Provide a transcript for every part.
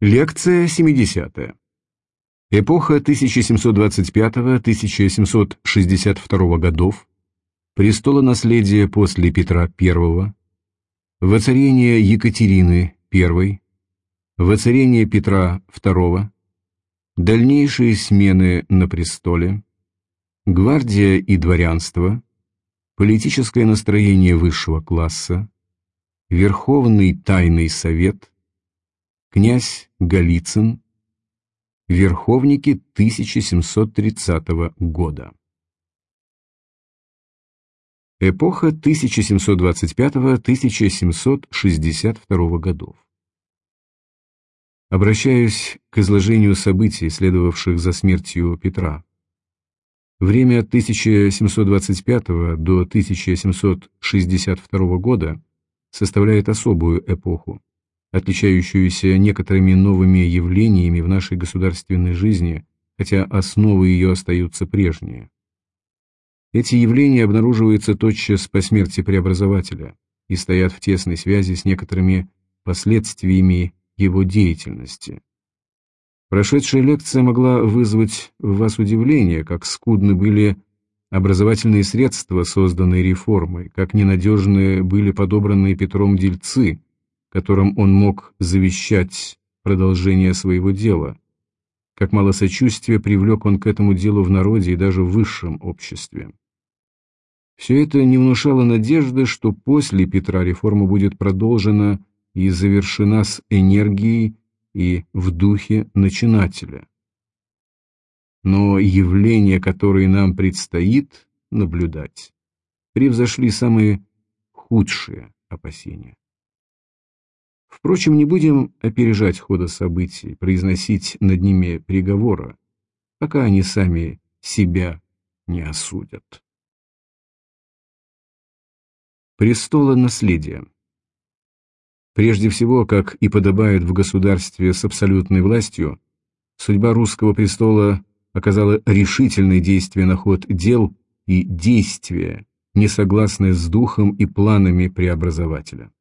Лекция 70. Эпоха 1725-1762 годов, престолонаследие после Петра I, воцарение Екатерины I, воцарение Петра II, дальнейшие смены на престоле, гвардия и дворянство, политическое настроение высшего класса, Верховный Тайный Совет – князь Голицын, верховники 1730 года. Эпоха 1725-1762 годов. Обращаюсь к изложению событий, следовавших за смертью Петра. Время от 1725 до 1762 года составляет особую эпоху отличающуюся некоторыми новыми явлениями в нашей государственной жизни, хотя основы ее остаются прежние. Эти явления обнаруживаются тотчас по смерти преобразователя и стоят в тесной связи с некоторыми последствиями его деятельности. Прошедшая лекция могла вызвать в вас удивление, как скудны были образовательные средства, созданные реформой, как ненадежны были подобранные Петром дельцы, которым он мог завещать продолжение своего дела, как мало сочувствия привлек он к этому делу в народе и даже в высшем обществе. Все это не внушало надежды, что после Петра реформа будет продолжена и завершена с энергией и в духе начинателя. Но явления, которые нам предстоит наблюдать, превзошли самые худшие опасения. Впрочем, не будем опережать хода событий, произносить над ними приговора, пока они сами себя не осудят. Престола наследия Прежде всего, как и подобает в государстве с абсолютной властью, судьба русского престола оказала решительное действие на ход дел и действия, не согласные с духом и планами преобразователя.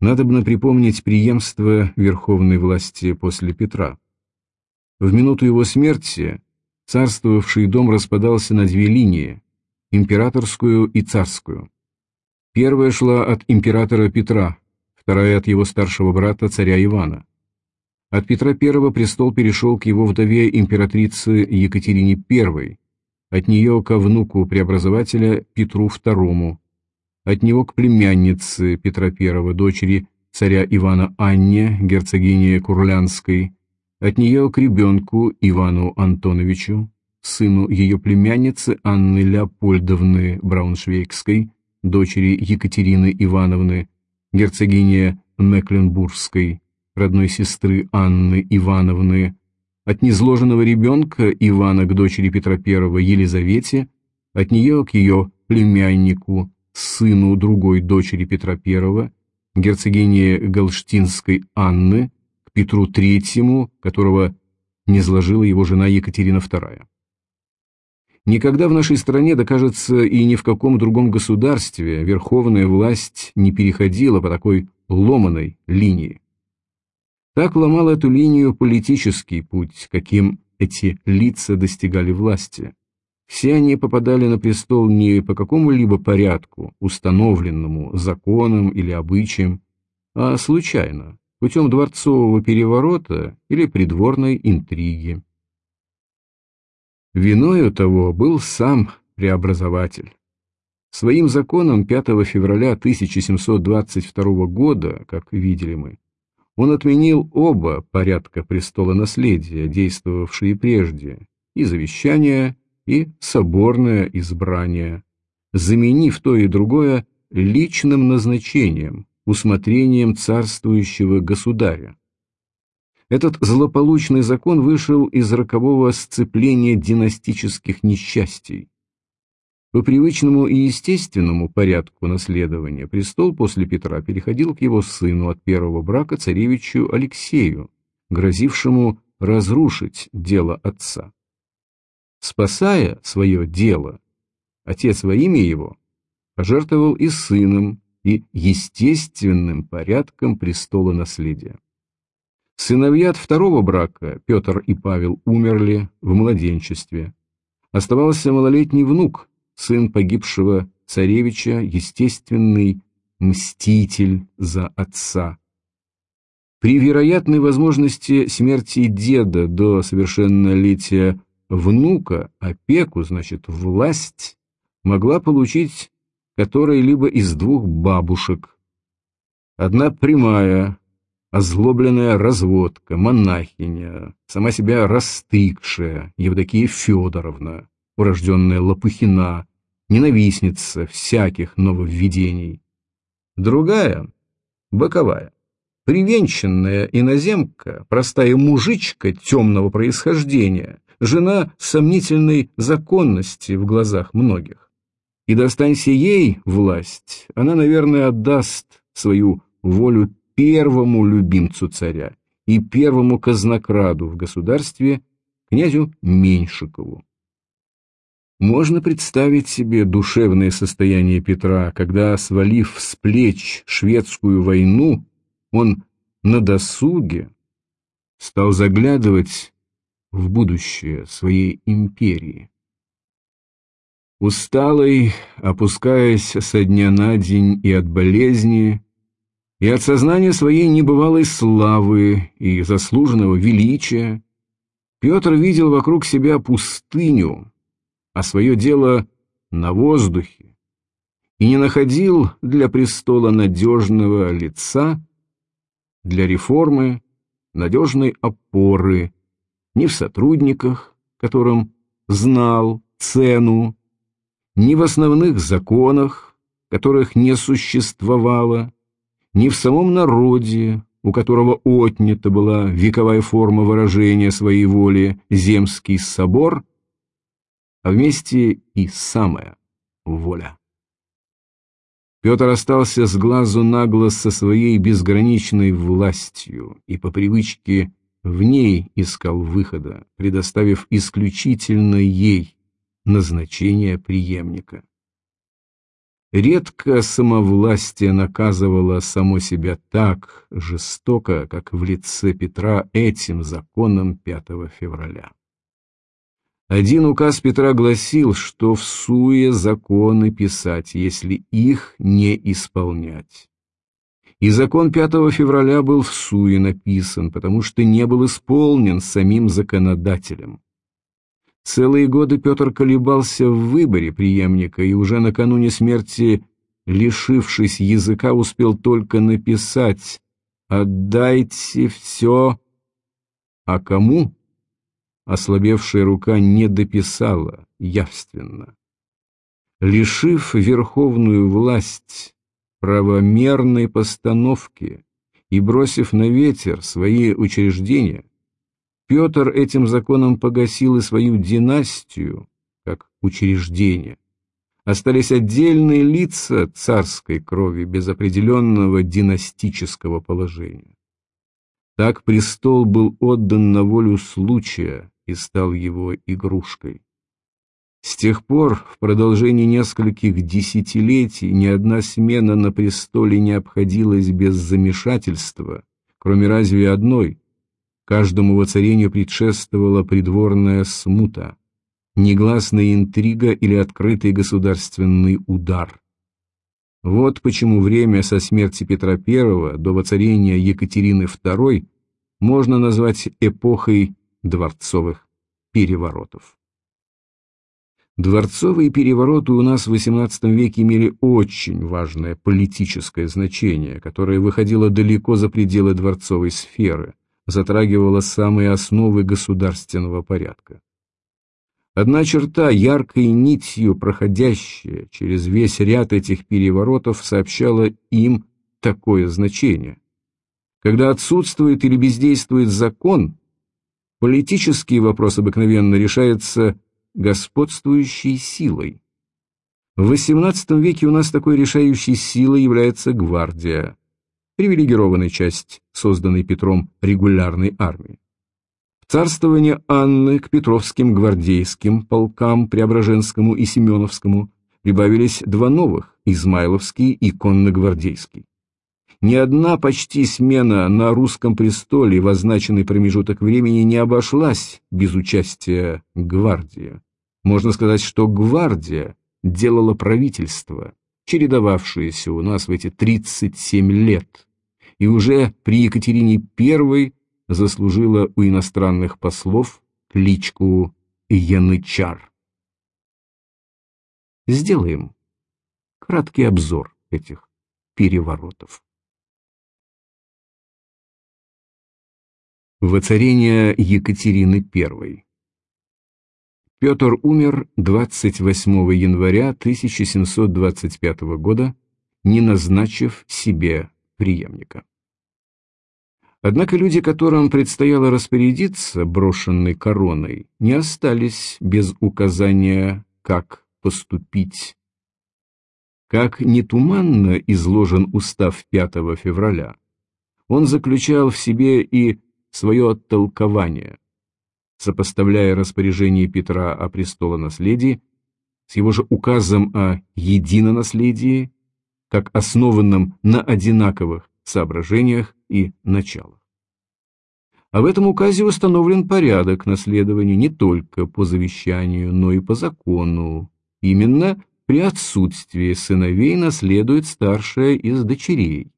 Надобно припомнить преемство верховной власти после Петра. В минуту его смерти царствовавший дом распадался на две линии – императорскую и царскую. Первая шла от императора Петра, вторая от его старшего брата царя Ивана. От Петра I престол перешел к его вдове императрице Екатерине I, от нее ко внуку преобразователя Петру II, от него к племяннице Петра I, дочери царя Ивана Анне, герцогине Курлянской, от нее к ребенку Ивану Антоновичу, сыну ее племянницы Анны Леопольдовны Брауншвейгской, дочери Екатерины Ивановны, герцогине Мекленбургской, родной сестры Анны Ивановны, от незложенного ребенка Ивана к дочери Петра I Елизавете, от нее к ее племяннику сыну другой дочери Петра I, герцогине Галштинской Анны, к Петру III, которого не сложила его жена Екатерина II. Никогда в нашей стране, да кажется и ни в каком другом государстве, верховная власть не переходила по такой ломаной линии. Так ломал эту линию политический путь, каким эти лица достигали власти. Все они попадали на престол не по какому-либо порядку, установленному законом или обычаем, а случайно, путем дворцового переворота или придворной интриги. Виною того был сам преобразователь. Своим законом 5 февраля 1722 года, как видели мы, он отменил оба порядка престола наследия, действовавшие прежде, и завещания, и соборное избрание, заменив то и другое личным назначением, усмотрением царствующего государя. Этот злополучный закон вышел из рокового сцепления династических несчастий. По привычному и естественному порядку наследования престол после Петра переходил к его сыну от первого брака царевичу Алексею, грозившему разрушить дело отца. Спасая свое дело, отец во имя его пожертвовал и сыном, и естественным порядком престола наследия. Сыновья от второго брака, Петр и Павел, умерли в младенчестве. Оставался малолетний внук, сын погибшего царевича, естественный мститель за отца. При вероятной возможности смерти деда до совершеннолетия внука опеку, значит, власть, могла получить которой-либо из двух бабушек. Одна прямая, озлобленная разводка, монахиня, сама себя растыкшая, Евдокия Федоровна, урожденная Лопухина, ненавистница всяких нововведений. Другая, боковая, привенчанная иноземка, простая мужичка темного происхождения, жена сомнительной законности в глазах многих. И достанься ей власть, она, наверное, отдаст свою волю первому любимцу царя и первому казнокраду в государстве, князю Меньшикову. Можно представить себе душевное состояние Петра, когда, свалив с плеч шведскую войну, он на досуге стал заглядывать в будущее своей империи. Усталый, опускаясь со дня на день и от болезни, и от сознания своей небывалой славы и заслуженного величия, Петр видел вокруг себя пустыню, а свое дело на воздухе, и не находил для престола надежного лица, для реформы надежной опоры ни в сотрудниках, которым знал цену, ни в основных законах, которых не существовало, ни в самом народе, у которого отнята была вековая форма выражения своей воли земский собор, а вместе и самая воля. Петр остался с глазу на глаз со своей безграничной властью и по привычке в ней искал выхода, предоставив исключительно ей назначение преемника. Редко самовластие наказывало само себя так жестоко, как в лице Петра этим законом 5 февраля. Один указ Петра гласил, что в суе законы писать, если их не исполнять. И закон 5 февраля был в суе написан, потому что не был исполнен самим законодателем. Целые годы Петр колебался в выборе преемника и уже накануне смерти, лишившись языка, успел только написать «Отдайте все». А кому? Ослабевшая рука не дописала явственно. Лишив верховную власть правомерной постановки и бросив на ветер свои учреждения, Петр этим законом погасил и свою династию, как учреждение. Остались отдельные лица царской крови без определенного династического положения. Так престол был отдан на волю случая и стал его игрушкой. С тех пор, в продолжении нескольких десятилетий, ни одна смена на престоле не обходилась без замешательства, кроме разве одной – Каждому воцарению предшествовала придворная смута, негласная интрига или открытый государственный удар. Вот почему время со смерти Петра I до воцарения Екатерины II можно назвать эпохой дворцовых переворотов. Дворцовые перевороты у нас в XVIII веке имели очень важное политическое значение, которое выходило далеко за пределы дворцовой сферы – затрагивала самые основы государственного порядка. Одна черта, яркой нитью проходящая через весь ряд этих переворотов, сообщала им такое значение. Когда отсутствует или бездействует закон, политический вопрос обыкновенно решается господствующей силой. В XVIII веке у нас такой решающей силой является гвардия привилегированная часть созданной Петром регулярной армии. В царствование Анны к Петровским гвардейским полкам Преображенскому и Семеновскому прибавились два новых – Измайловский и Конногвардейский. Ни одна почти смена на русском престоле в означенный промежуток времени не обошлась без участия гвардии. Можно сказать, что гвардия делала правительство, чередовавшееся у нас в эти 37 лет, и уже при Екатерине I заслужила у иностранных послов кличку Янычар. Сделаем краткий обзор этих переворотов. Воцарение Екатерины I Петр умер 28 января 1725 года, не назначив себе преемника. Однако люди, которым предстояло распорядиться брошенной короной, не остались без указания, как поступить. Как нетуманно изложен устав 5 февраля, он заключал в себе и свое оттолкование, сопоставляя распоряжение Петра о престолонаследии с его же указом о единонаследии, как основанном на одинаковых соображениях и началах. А в этом указе установлен порядок наследования не только по завещанию, но и по закону. Именно при отсутствии сыновей наследует старшая из дочерей,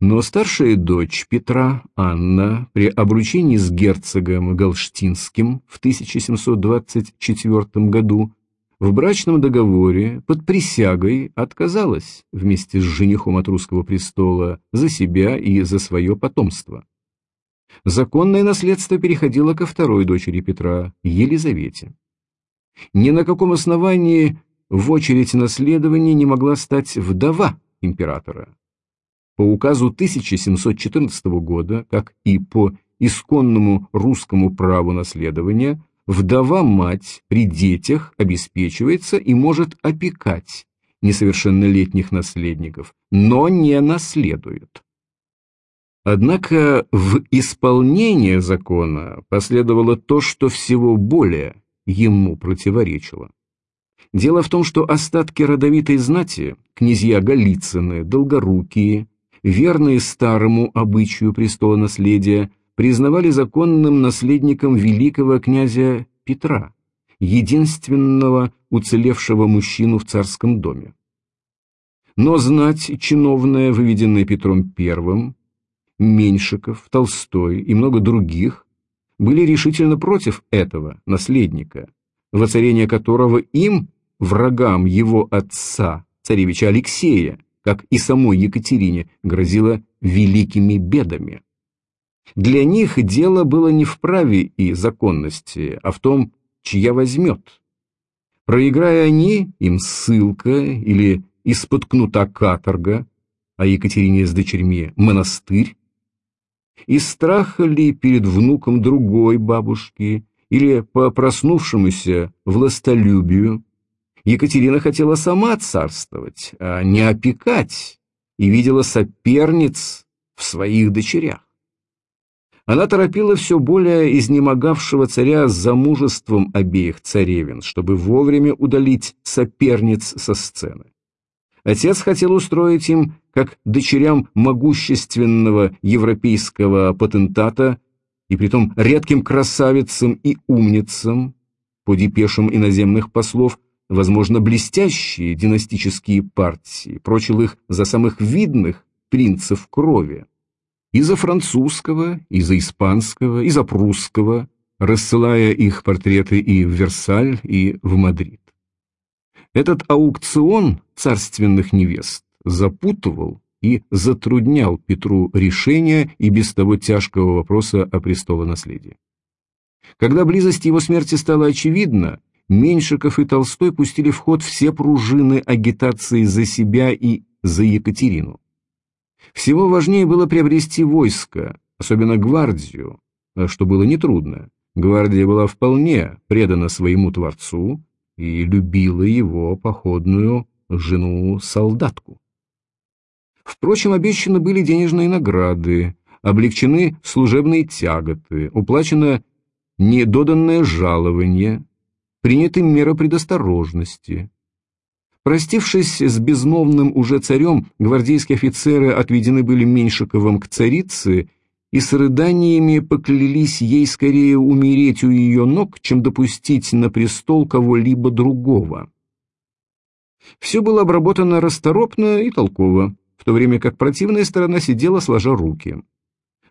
но старшая дочь Петра, Анна, при обручении с герцогом Галштинским в 1724 году в брачном договоре под присягой отказалась вместе с женихом от русского престола за себя и за свое потомство. Законное наследство переходило ко второй дочери Петра, Елизавете. Ни на каком основании в очередь наследования не могла стать вдова императора, по указу 1714 года, как и по исконному русскому праву наследования, вдова-мать при детях обеспечивается и может опекать несовершеннолетних наследников, но не наследует. Однако в исполнение закона последовало то, что всего более ему противоречило. Дело в том, что остатки родовитой знати, князья Голицыны, Долгорукие, верные старому обычаю престола наследия, признавали законным наследником великого князя Петра, единственного уцелевшего мужчину в царском доме. Но знать чиновная, выведенная Петром I, Меньшиков, Толстой и много других, были решительно против этого наследника, воцарение которого им, врагам его отца, царевича Алексея, как и самой Екатерине, грозило великими бедами. Для них дело было не в праве и законности, а в том, чья возьмет. Проиграя они, им ссылка или из-под кнута каторга, а Екатерине с дочерьми монастырь, из страха ли перед внуком другой бабушки или по проснувшемуся властолюбию, Екатерина хотела сама царствовать, а не опекать, и видела соперниц в своих дочерях. Она торопила все более изнемогавшего царя с замужеством обеих царевин, чтобы вовремя удалить соперниц со сцены. Отец хотел устроить им, как дочерям могущественного европейского патентата, и притом редким красавицам и умницам, по депешам иноземных послов, возможно, блестящие династические партии, прочил их за самых видных принцев крови. И за французского, и за испанского, и за прусского, рассылая их портреты и в Версаль, и в Мадрид. Этот аукцион царственных невест запутывал и затруднял Петру решение и без того тяжкого вопроса о престолонаследии. Когда близость его смерти стала очевидна, Меньшиков и Толстой пустили в ход все пружины агитации за себя и за Екатерину. Всего важнее было приобрести войско, особенно гвардию, что было нетрудно. Гвардия была вполне предана своему Творцу и любила его походную жену-солдатку. Впрочем, обещаны были денежные награды, облегчены служебные тяготы, уплачено недоданное жалование, приняты меры предосторожности. Простившись с безмолвным уже царем, гвардейские офицеры отведены были Меньшиковым к царице и с рыданиями поклялись ей скорее умереть у ее ног, чем допустить на престол кого-либо другого. Все было обработано расторопно и толково, в то время как противная сторона сидела сложа руки.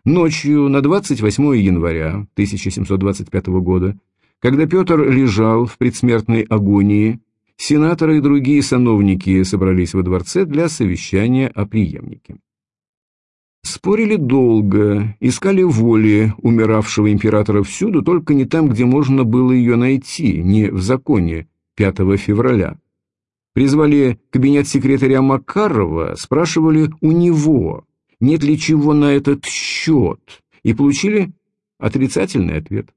Ночью на 28 января 1725 года, когда Петр лежал в предсмертной агонии, сенаторы и другие сановники собрались во дворце для совещания о преемнике. Спорили долго, искали воли умиравшего императора всюду, только не там, где можно было ее найти, не в законе 5 февраля. Призвали кабинет секретаря Макарова, спрашивали у него, нет ли чего на этот счет, и получили отрицательный ответ.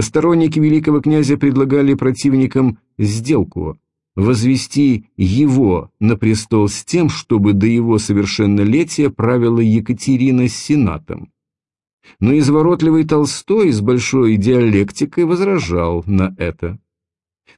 Сторонники великого князя предлагали противникам сделку возвести его на престол с тем, чтобы до его совершеннолетия правила Екатерина с сенатом. Но изворотливый Толстой с большой диалектикой возражал на это.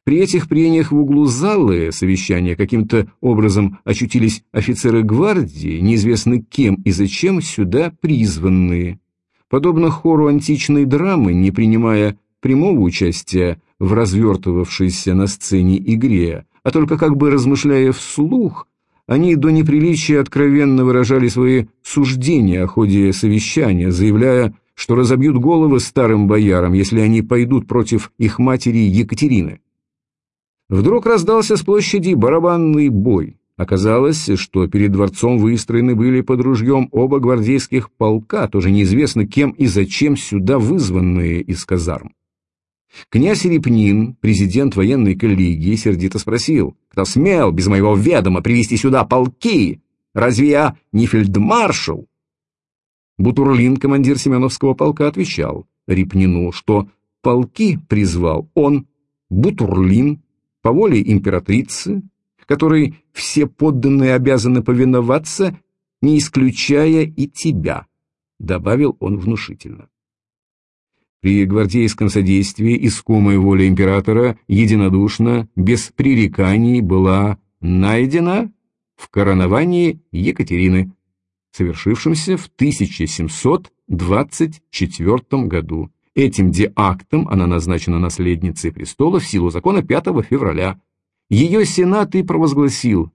При этих прениях в углу залы совещания каким-то образом очутились офицеры гвардии, неизвестно кем и зачем сюда призванные. Подобно хору античной драмы, не принимая прямого участия в развертывавшейся на сцене игре, а только как бы размышляя вслух, они до неприличия откровенно выражали свои суждения о ходе совещания, заявляя, что разобьют головы старым боярам, если они пойдут против их матери Екатерины. Вдруг раздался с площади барабанный бой. Оказалось, что перед дворцом выстроены были под ружьем оба гвардейских полка, тоже неизвестно кем и зачем сюда вызванные из казарм. Князь Репнин, президент военной коллегии, сердито спросил, кто смел без моего ведома привести сюда полки? Разве я не фельдмаршал? Бутурлин, командир Семеновского полка, отвечал Репнину, что полки призвал он, Бутурлин, по воле императрицы, которой все подданные обязаны повиноваться, не исключая и тебя, добавил он внушительно. При гвардейском содействии искомая воля императора единодушно, без пререканий, была найдена в короновании Екатерины, совершившемся в 1724 году, Этим деактом она назначена наследницей престола в силу закона 5 февраля. Ее сенат и провозгласил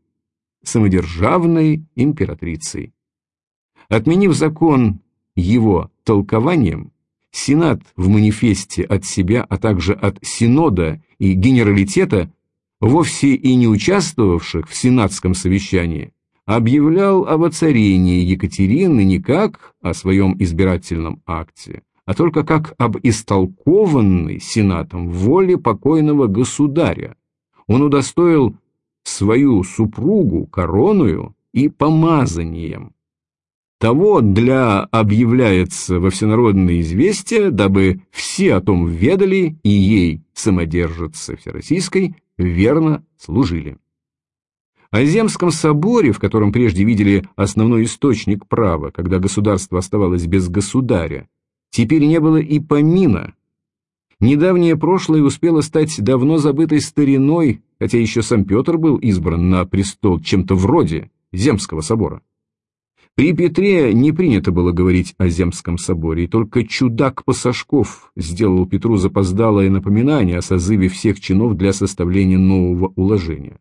самодержавной императрицей. Отменив закон его толкованием, Сенат в манифесте от себя, а также от Синода и Генералитета, вовсе и не участвовавших в сенатском совещании, объявлял об оцарении Екатерины не как о своем избирательном акте, а только как об истолкованной Сенатом воле покойного государя. Он удостоил свою супругу короною и помазанием. Того для объявляется во всенародное известие, дабы все о том ведали и ей, самодержице всероссийской, верно служили. О Земском соборе, в котором прежде видели основной источник права, когда государство оставалось без государя, Теперь не было и помина. Недавнее прошлое успело стать давно забытой стариной, хотя еще сам Петр был избран на престол чем-то вроде Земского собора. При Петре не принято было говорить о Земском соборе, и только чудак Пасашков сделал Петру запоздалое напоминание о созыве всех чинов для составления нового уложения.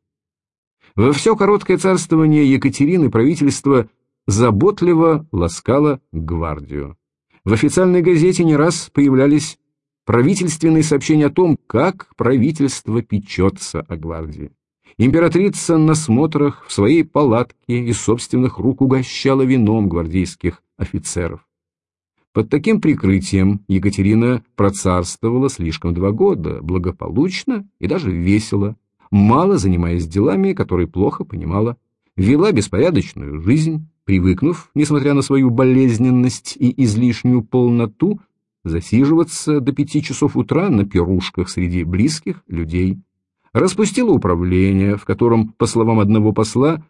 Во все короткое царствование Екатерины правительство заботливо ласкало гвардию. В официальной газете не раз появлялись правительственные сообщения о том, как правительство печется о гвардии. Императрица на смотрах в своей палатке из собственных рук угощала вином гвардейских офицеров. Под таким прикрытием Екатерина процарствовала слишком два года, благополучно и даже весело, мало занимаясь делами, которые плохо понимала, вела беспорядочную жизнь, привыкнув, несмотря на свою болезненность и излишнюю полноту, засиживаться до пяти часов утра на пирушках среди близких людей. Распустила управление, в котором, по словам одного посла,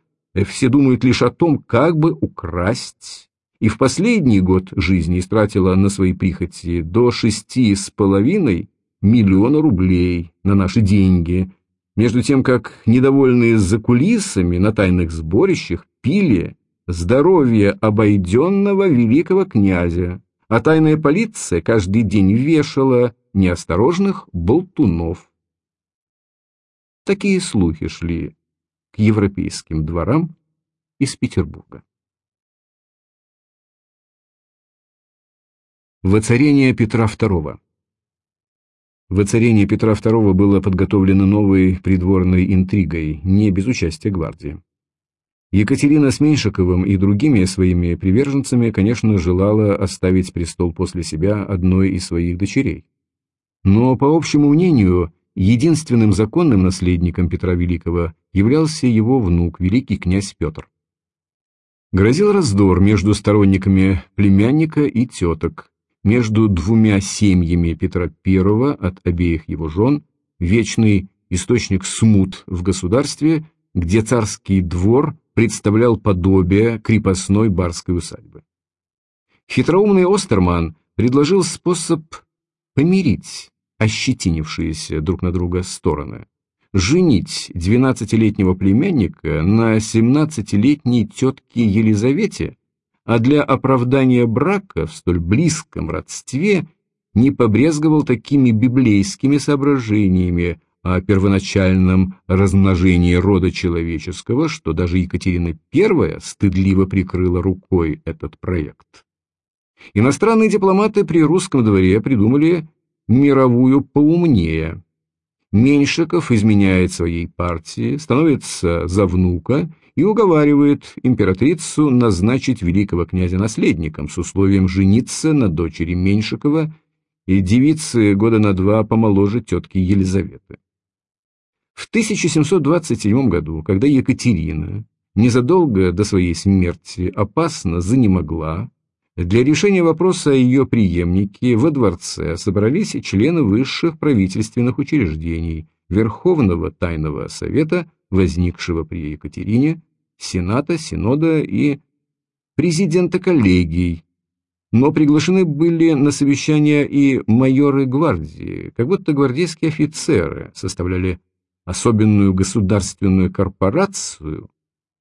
все думают лишь о том, как бы украсть, и в последний год жизни истратила на свои прихоти до шести с половиной миллиона рублей на наши деньги, между тем как недовольные за кулисами на тайных сборищах пили здоровье обойденного великого князя, а тайная полиция каждый день вешала неосторожных болтунов. Такие слухи шли к европейским дворам из Петербурга. Воцарение Петра II Воцарение Петра II было подготовлено новой придворной интригой, не без участия гвардии. Екатерина с Меньшиковым и другими своими приверженцами, конечно, желала оставить престол после себя одной из своих дочерей. Но, по общему мнению, единственным законным наследником Петра Великого являлся его внук, великий князь Петр. Грозил раздор между сторонниками племянника и теток, между двумя семьями Петра I от обеих его жен, вечный источник смут в государстве, где царский двор представлял подобие крепостной барской усадьбы. Хитроумный Остерман предложил способ помирить ощетинившиеся друг на друга стороны, женить двенадцатилетнего племянника на семнадцатилетней тетке Елизавете, а для оправдания брака в столь близком родстве не побрезговал такими библейскими соображениями о первоначальном размножении рода человеческого, что даже Екатерина I стыдливо прикрыла рукой этот проект. Иностранные дипломаты при русском дворе придумали мировую поумнее. Меньшиков изменяет своей партии, становится за внука и уговаривает императрицу назначить великого князя наследником с условием жениться на дочери Меньшикова и девицы года на два помоложе тетки Елизаветы. В 1727 году, когда Екатерина незадолго до своей смерти опасно занемогла, для решения вопроса о ее преемнике во дворце собрались члены высших правительственных учреждений, Верховного Тайного Совета, возникшего при Екатерине, Сената, Синода и президента коллегий, но приглашены были на совещания и майоры гвардии, как будто гвардейские офицеры составляли особенную государственную корпорацию,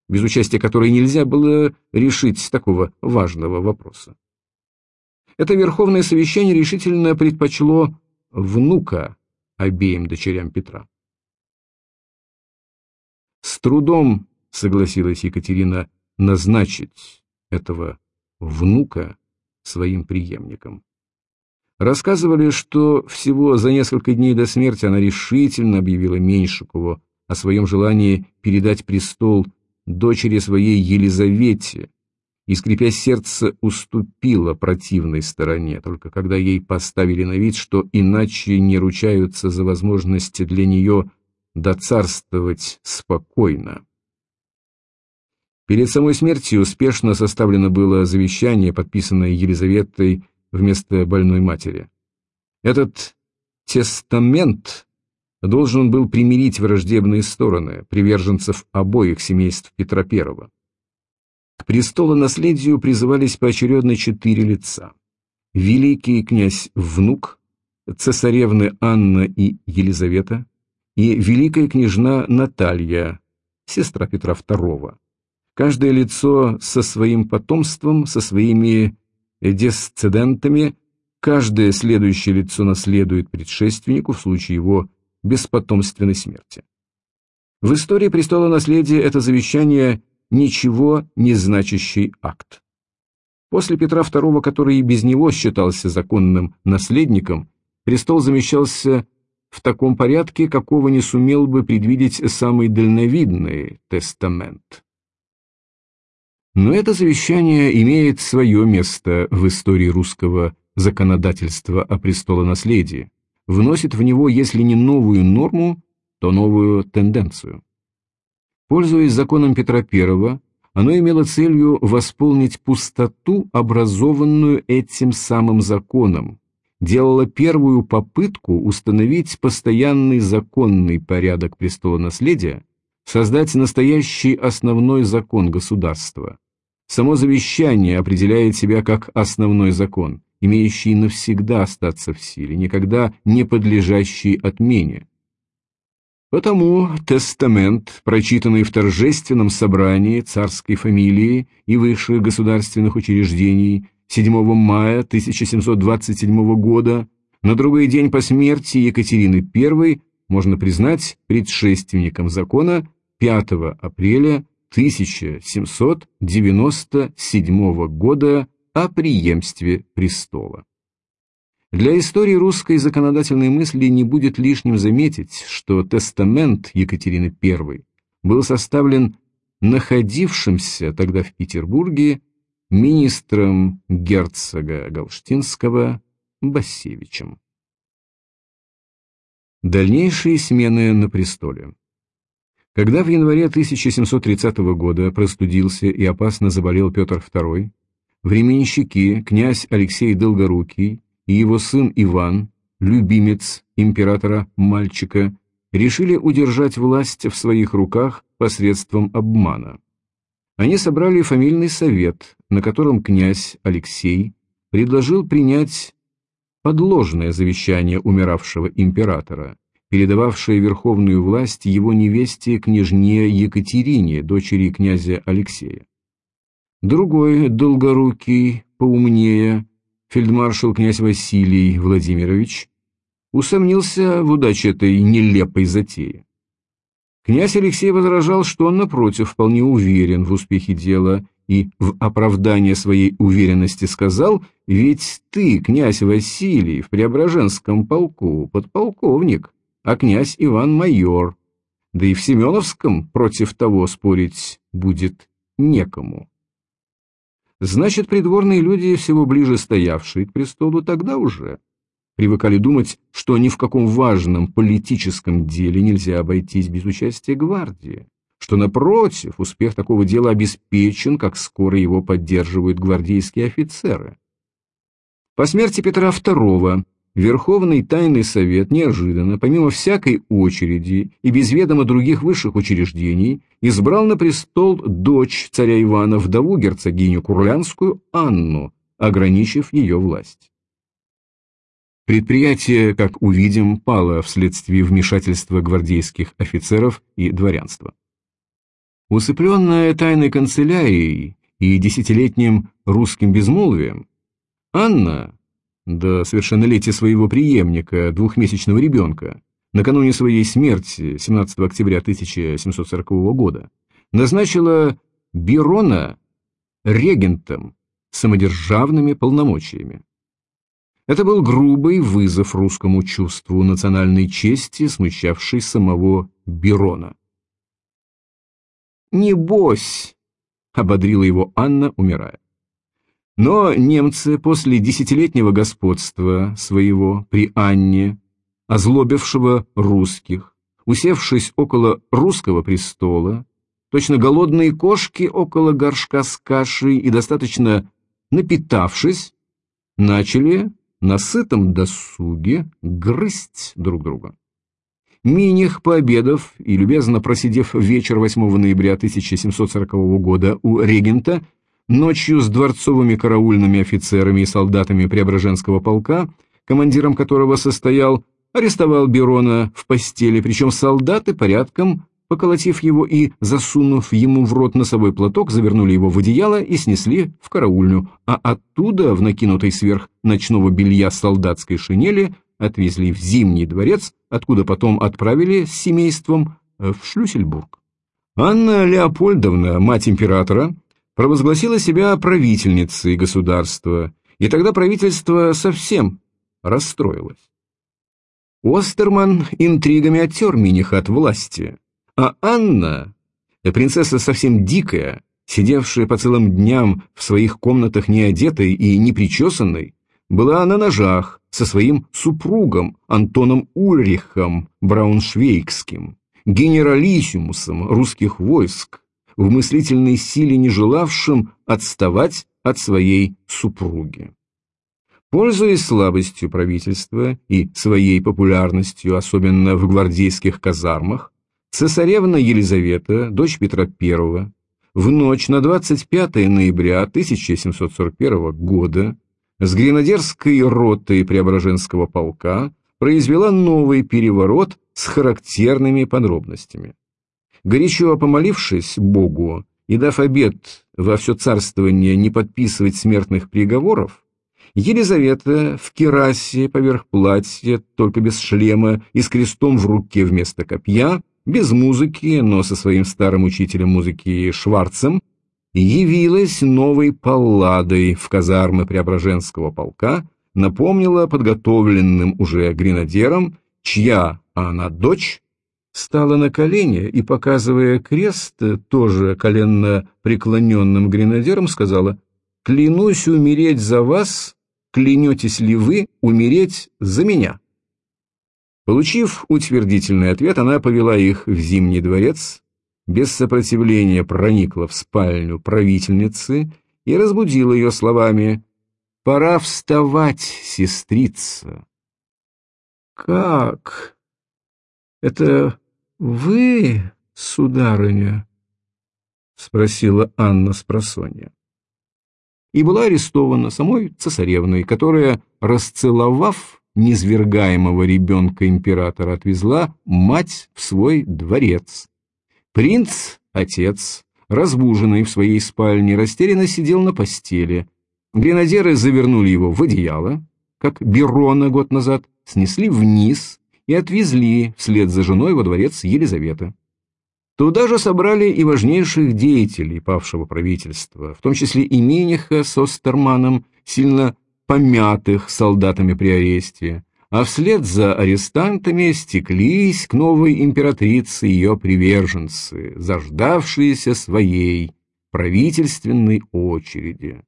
без участия которой нельзя было решить такого важного вопроса. Это Верховное совещание решительно предпочло внука обеим дочерям Петра. С трудом согласилась Екатерина назначить этого внука своим преемником. Рассказывали, что всего за несколько дней до смерти она решительно объявила Меньшикову о своем желании передать престол дочери своей Елизавете и, скрипя сердце, уступила противной стороне, только когда ей поставили на вид, что иначе не ручаются за возможности для нее доцарствовать спокойно. Перед самой смертью успешно составлено было завещание, подписанное Елизаветой вместо больной матери. Этот тестамент должен был примирить враждебные стороны, приверженцев обоих семейств Петра I. К престолонаследию призывались поочередно четыре лица. Великий князь-внук, цесаревны Анна и Елизавета, и великая княжна Наталья, сестра Петра II. Каждое лицо со своим потомством, со своими десцендентами, каждое следующее лицо наследует предшественнику в случае его беспотомственной смерти. В истории престола наследия это завещание ничего не значащий акт. После Петра II, который и без него считался законным наследником, престол замещался в таком порядке, какого не сумел бы предвидеть самый дальновидный тестамент. Но это завещание имеет свое место в истории русского законодательства о престолонаследии, вносит в него, если не новую норму, то новую тенденцию. Пользуясь законом Петра I, оно имело целью восполнить пустоту, образованную этим самым законом, делало первую попытку установить постоянный законный порядок престолонаследия, создать настоящий основной закон государства. Само завещание определяет себя как основной закон, имеющий навсегда остаться в силе, никогда не подлежащий отмене. Потому тестамент, прочитанный в торжественном собрании царской фамилии и высших государственных учреждений 7 мая 1727 года, на другой день по смерти Екатерины I, можно признать предшественником закона 5 апреля 1797 года о преемстве престола. Для истории русской законодательной мысли не будет лишним заметить, что тестамент Екатерины I был составлен находившимся тогда в Петербурге министром герцога Галштинского Бассевичем. Дальнейшие смены на престоле Когда в январе 1730 года простудился и опасно заболел Петр II, временщики, князь Алексей Долгорукий и его сын Иван, любимец императора-мальчика, решили удержать власть в своих руках посредством обмана. Они собрали фамильный совет, на котором князь Алексей предложил принять подложное завещание умиравшего императора, передававшее верховную власть его невесте княжне Екатерине, дочери князя Алексея. Другой, долгорукий, поумнее, фельдмаршал князь Василий Владимирович усомнился в удаче этой нелепой затеи. Князь Алексей возражал, что он, напротив, вполне уверен в успехе дела и в оправдание своей уверенности сказал, «Ведь ты, князь Василий, в Преображенском полку, подполковник, а князь Иван майор, да и в Семеновском против того спорить будет некому». Значит, придворные люди, всего ближе стоявшие к престолу, тогда уже привыкали думать, что ни в каком важном политическом деле нельзя обойтись без участия гвардии, что, напротив, успех такого дела обеспечен, как скоро его поддерживают гвардейские офицеры. По смерти Петра II Верховный Тайный Совет неожиданно, помимо всякой очереди и без ведома других высших учреждений, избрал на престол дочь царя Ивана, вдову герцогиню Курлянскую Анну, ограничив ее власть. Предприятие, как увидим, пало вследствие вмешательства гвардейских офицеров и дворянства. Усыпленная тайной канцелярией и десятилетним русским безмолвием, Анна до совершеннолетия своего преемника, двухмесячного ребенка, накануне своей смерти, 17 октября 1740 года, назначила Бирона регентом самодержавными полномочиями. Это был грубый вызов русскому чувству национальной чести, смущавший самого Бирона. «Небось!» — ободрила его Анна, умирая. Но немцы после десятилетнего господства своего при Анне, озлобившего русских, усевшись около русского престола, точно голодные кошки около горшка с кашей и достаточно напитавшись, начали на сытом досуге грызть друг друга. Миних, пообедав и любезно просидев вечер 8 ноября 1740 года у регента, Ночью с дворцовыми караульными офицерами и солдатами Преображенского полка, командиром которого состоял, арестовал Берона в постели, причем солдаты порядком, поколотив его и засунув ему в рот носовой платок, завернули его в одеяло и снесли в караульню, а оттуда, в накинутой сверх ночного белья солдатской шинели, отвезли в Зимний дворец, откуда потом отправили с семейством в Шлюссельбург. Анна Леопольдовна, мать императора, провозгласила себя правительницей государства, и тогда правительство совсем расстроилось. Остерман интригами оттер Миниха от власти, а Анна, принцесса совсем дикая, сидевшая по целым дням в своих комнатах неодетой и непричесанной, была на ножах со своим супругом Антоном Ульрихом Брауншвейгским, генералиссимусом русских войск, в мыслительной силе не желавшим отставать от своей супруги. Пользуясь слабостью правительства и своей популярностью, особенно в гвардейских казармах, цесаревна Елизавета, дочь Петра I, в ночь на 25 ноября 1741 года с гренадерской ротой Преображенского полка произвела новый переворот с характерными подробностями. Горячо помолившись Богу и дав обет во все царствование не подписывать смертных приговоров, Елизавета в керасе поверх платья, только без шлема и с крестом в руке вместо копья, без музыки, но со своим старым учителем музыки Шварцем, явилась новой палладой в казармы Преображенского полка, напомнила подготовленным уже гренадерам, чья она дочь, стала на колени и, показывая крест, тоже коленно преклоненным гренадером, сказала «Клянусь умереть за вас, клянетесь ли вы умереть за меня?» Получив утвердительный ответ, она повела их в Зимний дворец, без сопротивления проникла в спальню правительницы и разбудила ее словами «Пора вставать, сестрица». «Как? Это вы, сударыня?» — спросила Анна с просонья. И была арестована самой цесаревной, которая, расцеловав низвергаемого ребенка императора, отвезла мать в свой дворец. Принц, отец, разбуженный в своей спальне, растерянно сидел на постели. Гренадеры завернули его в одеяло, как Берона год назад, снесли вниз и отвезли вслед за женой во дворец Елизавета. Туда же собрали и важнейших деятелей павшего правительства, в том числе и Миниха с Остерманом, сильно помятых солдатами при аресте, а вслед за арестантами стеклись к новой императрице ее приверженцы, заждавшиеся своей правительственной очереди.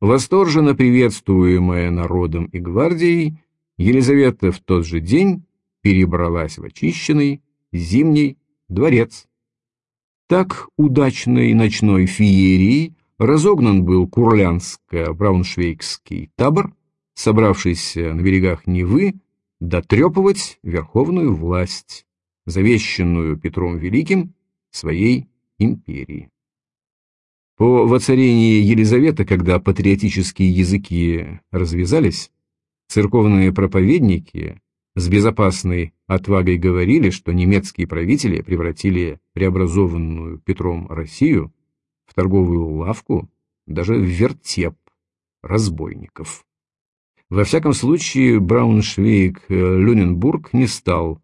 Восторженно приветствуемая народом и гвардией, Елизавета в тот же день перебралась в очищенный зимний дворец. Так удачной ночной феерией разогнан был курлянско-брауншвейгский табор, собравшийся на берегах Невы дотрепывать верховную власть, завещанную Петром Великим своей империи. По воцарении Елизаветы, когда патриотические языки развязались, церковные проповедники с безопасной отвагой говорили, что немецкие правители превратили преобразованную Петром Россию в торговую лавку, даже в вертеп разбойников. Во всяком случае, Брауншвейг-Люненбург не стал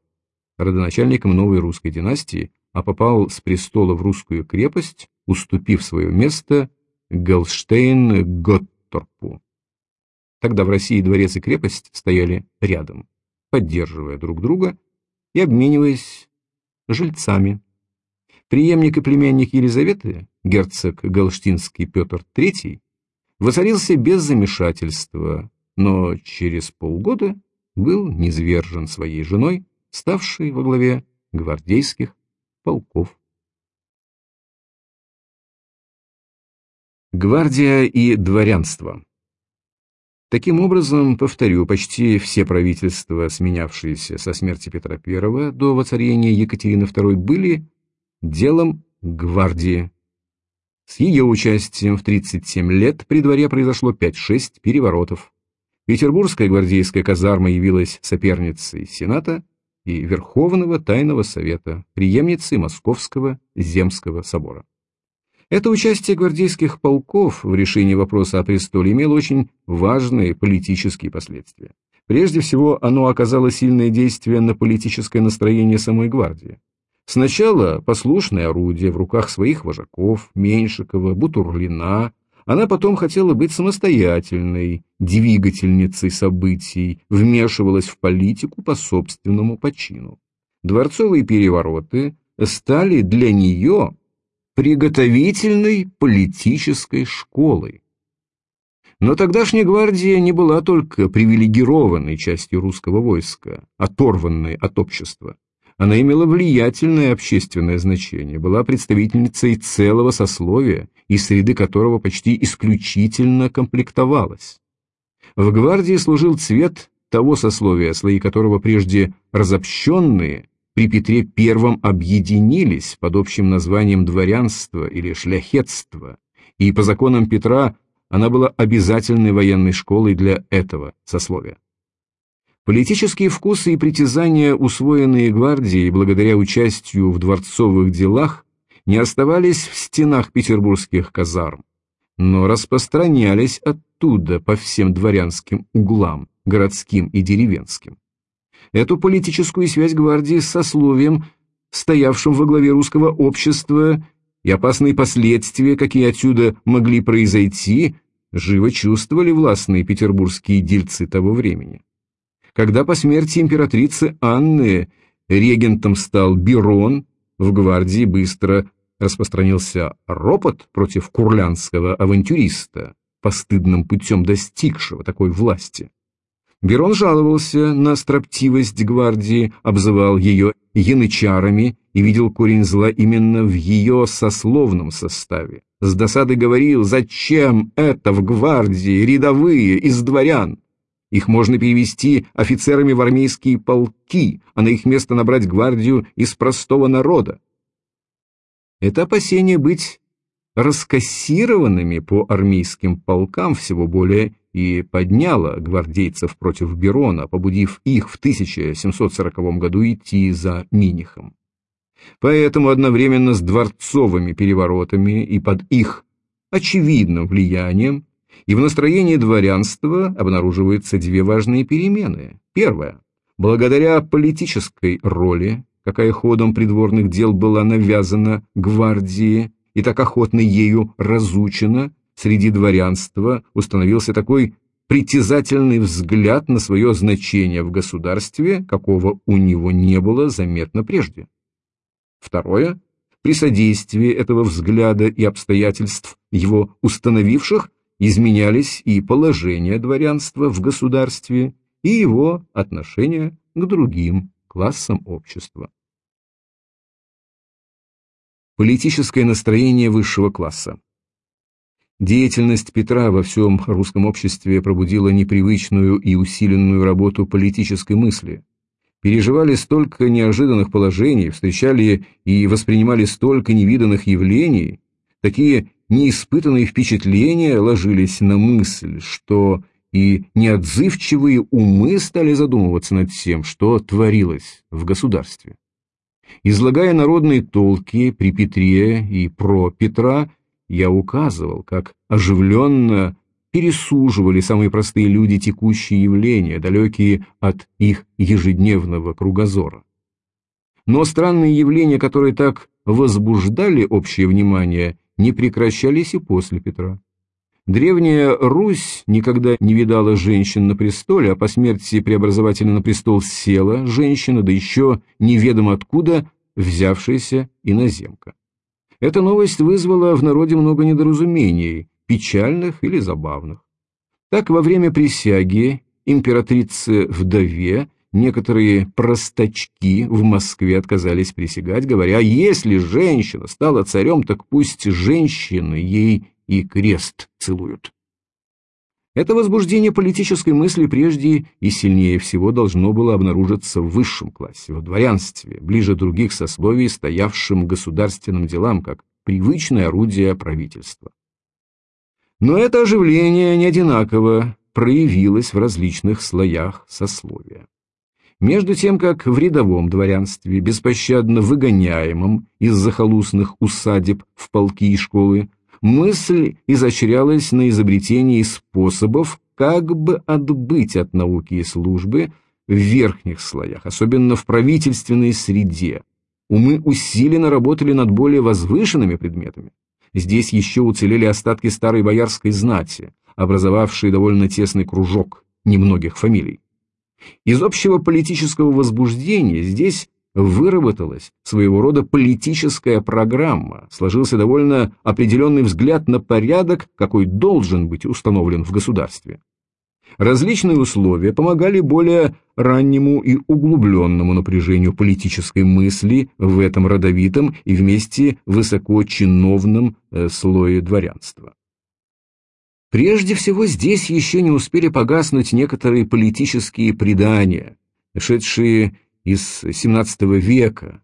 родоначальником новой русской династии, а попал с престола в русскую крепость уступив свое место Галштейн-Готторпу. Тогда в России дворец и крепость стояли рядом, поддерживая друг друга и обмениваясь жильцами. Приемник и племянник Елизаветы, герцог Галштинский Петр III, воцарился без замешательства, но через полгода был низвержен своей женой, ставшей во главе гвардейских полков. Гвардия и дворянство. Таким образом, повторю, почти все правительства, сменявшиеся со смерти Петра I до воцарения Екатерины II, были делом гвардии. С ее участием в 37 лет при дворе произошло 5-6 переворотов. Петербургская гвардейская казарма явилась соперницей Сената и Верховного Тайного Совета, преемницей Московского Земского собора. Это участие гвардейских полков в решении вопроса о престоле имело очень важные политические последствия. Прежде всего, оно оказало сильное действие на политическое настроение самой гвардии. Сначала послушное орудие в руках своих вожаков, Меньшикова, Бутурлина, она потом хотела быть самостоятельной, двигательницей событий, вмешивалась в политику по собственному почину. Дворцовые перевороты стали для нее приготовительной политической школой. Но тогдашняя гвардия не была только привилегированной частью русского войска, оторванной от общества. Она имела влиятельное общественное значение, была представительницей целого сословия, из среды которого почти исключительно комплектовалась. В гвардии служил цвет того сословия, слои которого прежде разобщенные при Петре I объединились под общим названием дворянство или шляхетство, и по законам Петра она была обязательной военной школой для этого сословия. Политические вкусы и притязания, усвоенные гвардией благодаря участию в дворцовых делах, не оставались в стенах петербургских казарм, но распространялись оттуда по всем дворянским углам, городским и деревенским. Эту политическую связь гвардии с сословием, стоявшим во главе русского общества, и опасные последствия, какие отсюда могли произойти, живо чувствовали властные петербургские дельцы того времени. Когда по смерти императрицы Анны регентом стал Бирон, в гвардии быстро распространился ропот против курлянского авантюриста, постыдным путем достигшего такой власти. Берон жаловался на строптивость гвардии, обзывал ее янычарами и видел корень зла именно в ее сословном составе. С досады говорил, зачем это в гвардии рядовые из дворян? Их можно перевести офицерами в армейские полки, а на их место набрать гвардию из простого народа. Это опасение быть раскассированными по армейским полкам всего более и подняло гвардейцев против Берона, побудив их в 1740 году идти за Минихом. Поэтому одновременно с дворцовыми переворотами и под их очевидным влиянием и в настроении дворянства обнаруживаются две важные перемены. Первая. Благодаря политической роли, какая ходом придворных дел была навязана гвардии и так охотно ею разучена, среди дворянства установился такой притязательный взгляд на свое значение в государстве, какого у него не было заметно прежде. Второе. При содействии этого взгляда и обстоятельств, его установивших, изменялись и положение дворянства в государстве, и его отношение к другим классам общества. Политическое настроение высшего класса Деятельность Петра во всем русском обществе пробудила непривычную и усиленную работу политической мысли. Переживали столько неожиданных положений, встречали и воспринимали столько невиданных явлений, такие неиспытанные впечатления ложились на мысль, что и неотзывчивые умы стали задумываться над тем, что творилось в государстве. Излагая народные толки при Петре и про Петра, я указывал, как оживленно пересуживали самые простые люди текущие явления, далекие от их ежедневного кругозора. Но странные явления, которые так возбуждали общее внимание, не прекращались и после Петра. Древняя Русь никогда не видала женщин на престоле, а по смерти преобразователя на престол села женщина, да еще неведомо откуда взявшаяся иноземка. Эта новость вызвала в народе много недоразумений, печальных или забавных. Так, во время присяги императрицы-вдове некоторые простачки в Москве отказались присягать, говоря, если женщина стала царем, так пусть женщины ей и крест целуют. Это возбуждение политической мысли прежде и сильнее всего должно было обнаружиться в высшем классе, в дворянстве, ближе других сословий, стоявшим государственным делам, как привычное орудие правительства. Но это оживление не одинаково проявилось в различных слоях сословия. Между тем, как в рядовом дворянстве, беспощадно выгоняемом из захолустных усадеб в полки и школы, мысль изощрялась на изобретении способов, как бы отбыть от науки и службы в верхних слоях, особенно в правительственной среде. Умы усиленно работали над более возвышенными предметами. Здесь еще уцелели остатки старой боярской знати, образовавшие довольно тесный кружок немногих фамилий. Из общего политического возбуждения здесь выработалась своего рода политическая программа, сложился довольно определенный взгляд на порядок, какой должен быть установлен в государстве. Различные условия помогали более раннему и углубленному напряжению политической мысли в этом родовитом и вместе высокочиновном э, слое дворянства. Прежде всего, здесь еще не успели погаснуть некоторые политические предания, шедшие из XVII века,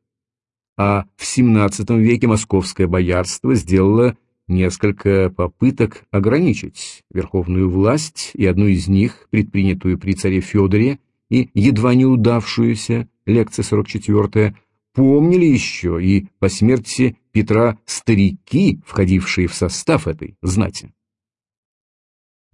а в XVII веке московское боярство сделало несколько попыток ограничить верховную власть, и одну из них, предпринятую при царе Федоре, и едва не удавшуюся, лекция 44 помнили еще и по смерти Петра старики, входившие в состав этой знати.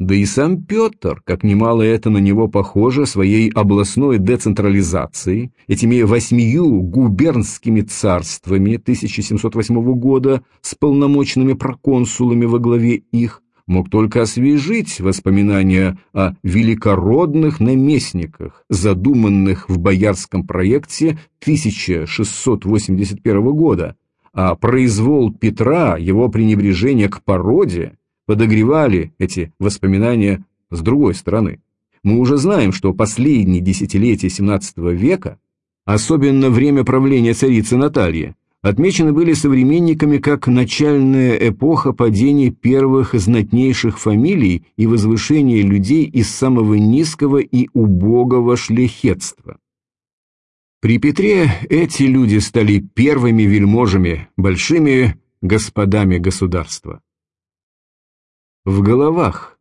Да и сам Петр, как немало это на него похоже, своей областной децентрализацией, этими восьмию губернскими царствами 1708 года с полномочными проконсулами во главе их, мог только освежить воспоминания о великородных наместниках, задуманных в боярском проекте 1681 года, а произвол Петра, его пренебрежение к породе, подогревали эти воспоминания с другой стороны. Мы уже знаем, что последние десятилетия XVII века, особенно время правления царицы Натальи, отмечены были современниками как начальная эпоха падения первых знатнейших фамилий и возвышения людей из самого низкого и убогого шляхетства. При Петре эти люди стали первыми вельможами, большими господами государства. В головах,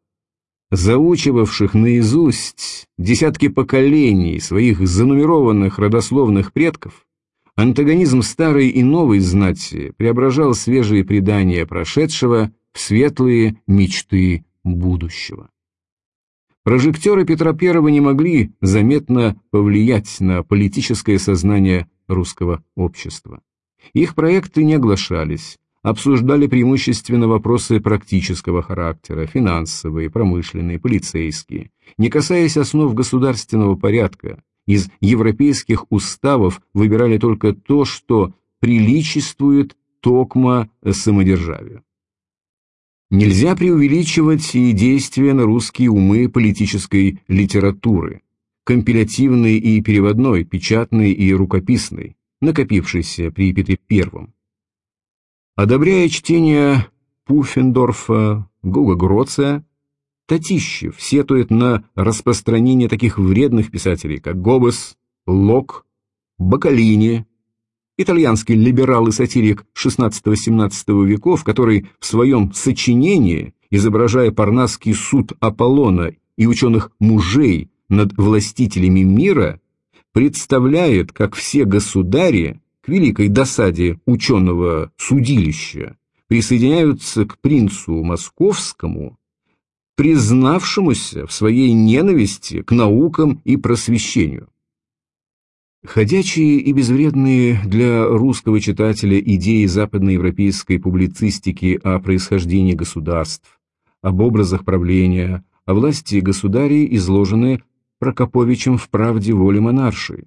заучивавших наизусть десятки поколений своих занумерованных родословных предков, Антагонизм старой и новой знати преображал свежие предания прошедшего в светлые мечты будущего. Прожекторы Петра I не могли заметно повлиять на политическое сознание русского общества. Их проекты не оглашались, обсуждали преимущественно вопросы практического характера, финансовые, промышленные, полицейские, не касаясь основ государственного порядка, из европейских уставов выбирали только то, что приличествует токма самодержавию. Нельзя преувеличивать и действия на русские умы политической литературы, компилятивной и переводной, печатной и рукописной, накопившейся при Петре I. Одобряя чтение Пуффендорфа, Гуга Гроция, Татищев сетует на распространение таких вредных писателей, как Гоббес, Лок, Бакалини, итальянский либерал и сатирик XVI-XVII веков, который в своем сочинении, изображая парнасский суд Аполлона и ученых мужей над властителями мира, представляет, как все государи к великой досаде ученого судилища присоединяются к принцу московскому признавшемуся в своей ненависти к наукам и просвещению. Ходячие и безвредные для русского читателя идеи западноевропейской публицистики о происхождении государств, об образах правления, о власти государей изложены Прокоповичем в «Правде воли монарши».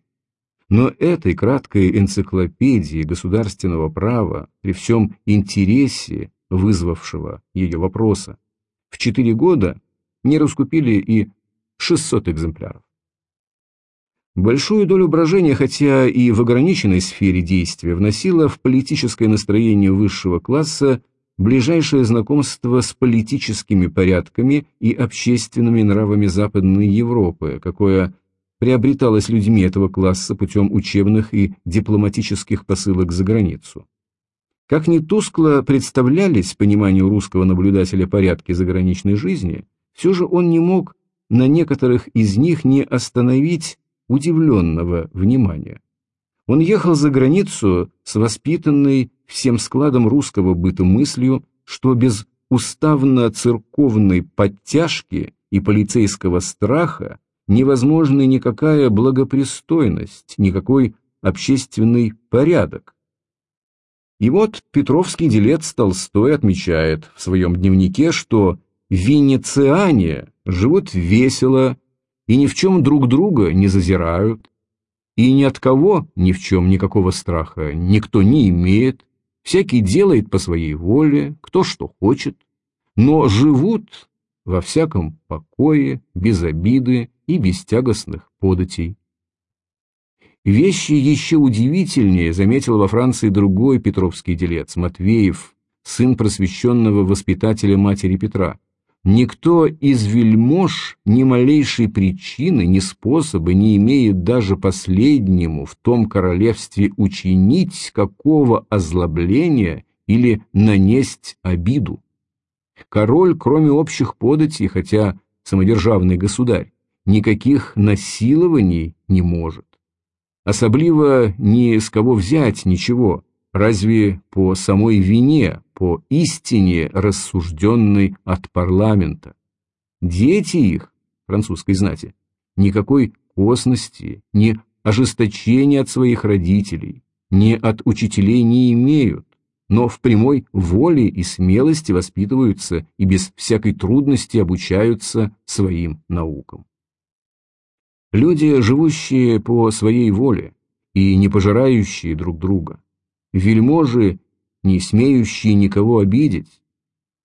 Но этой краткой энциклопедии государственного права при всем интересе вызвавшего ее вопроса в 4 года не раскупили и 600 экземпляров. Большую долю брожения, хотя и в ограниченной сфере действия, вносило в политическое настроение высшего класса ближайшее знакомство с политическими порядками и общественными нравами Западной Европы, какое приобреталось людьми этого класса путем учебных и дипломатических посылок за границу. Как ни тускло представлялись пониманию русского наблюдателя порядки заграничной жизни, все же он не мог на некоторых из них не остановить удивленного внимания. Он ехал за границу с воспитанной всем складом русского быта мыслью, что без уставно-церковной подтяжки и полицейского страха невозможна никакая благопристойность, никакой общественный порядок, и вот Петровский делец Толстой отмечает в своем дневнике, что венециане живут весело и ни в чем друг друга не зазирают, и ни от кого ни в чем никакого страха никто не имеет, всякий делает по своей воле, кто что хочет, но живут во всяком покое, без обиды и без тягостных податей. Вещи еще удивительнее заметил во Франции другой петровский делец, Матвеев, сын просвещенного воспитателя матери Петра. Никто из вельмож ни малейшей причины, ни способа не имеет даже последнему в том королевстве учинить какого озлобления или нанесть обиду. Король, кроме общих податей, хотя самодержавный государь, никаких насилований не может. Особливо ни с кого взять ничего, разве по самой вине, по истине, рассужденной от парламента. Дети их, французской знати, никакой косности, ни ожесточения от своих родителей, ни от учителей не имеют, но в прямой воле и смелости воспитываются и без всякой трудности обучаются своим наукам. Люди, живущие по своей воле и не пожирающие друг друга, вельможи, не смеющие никого обидеть,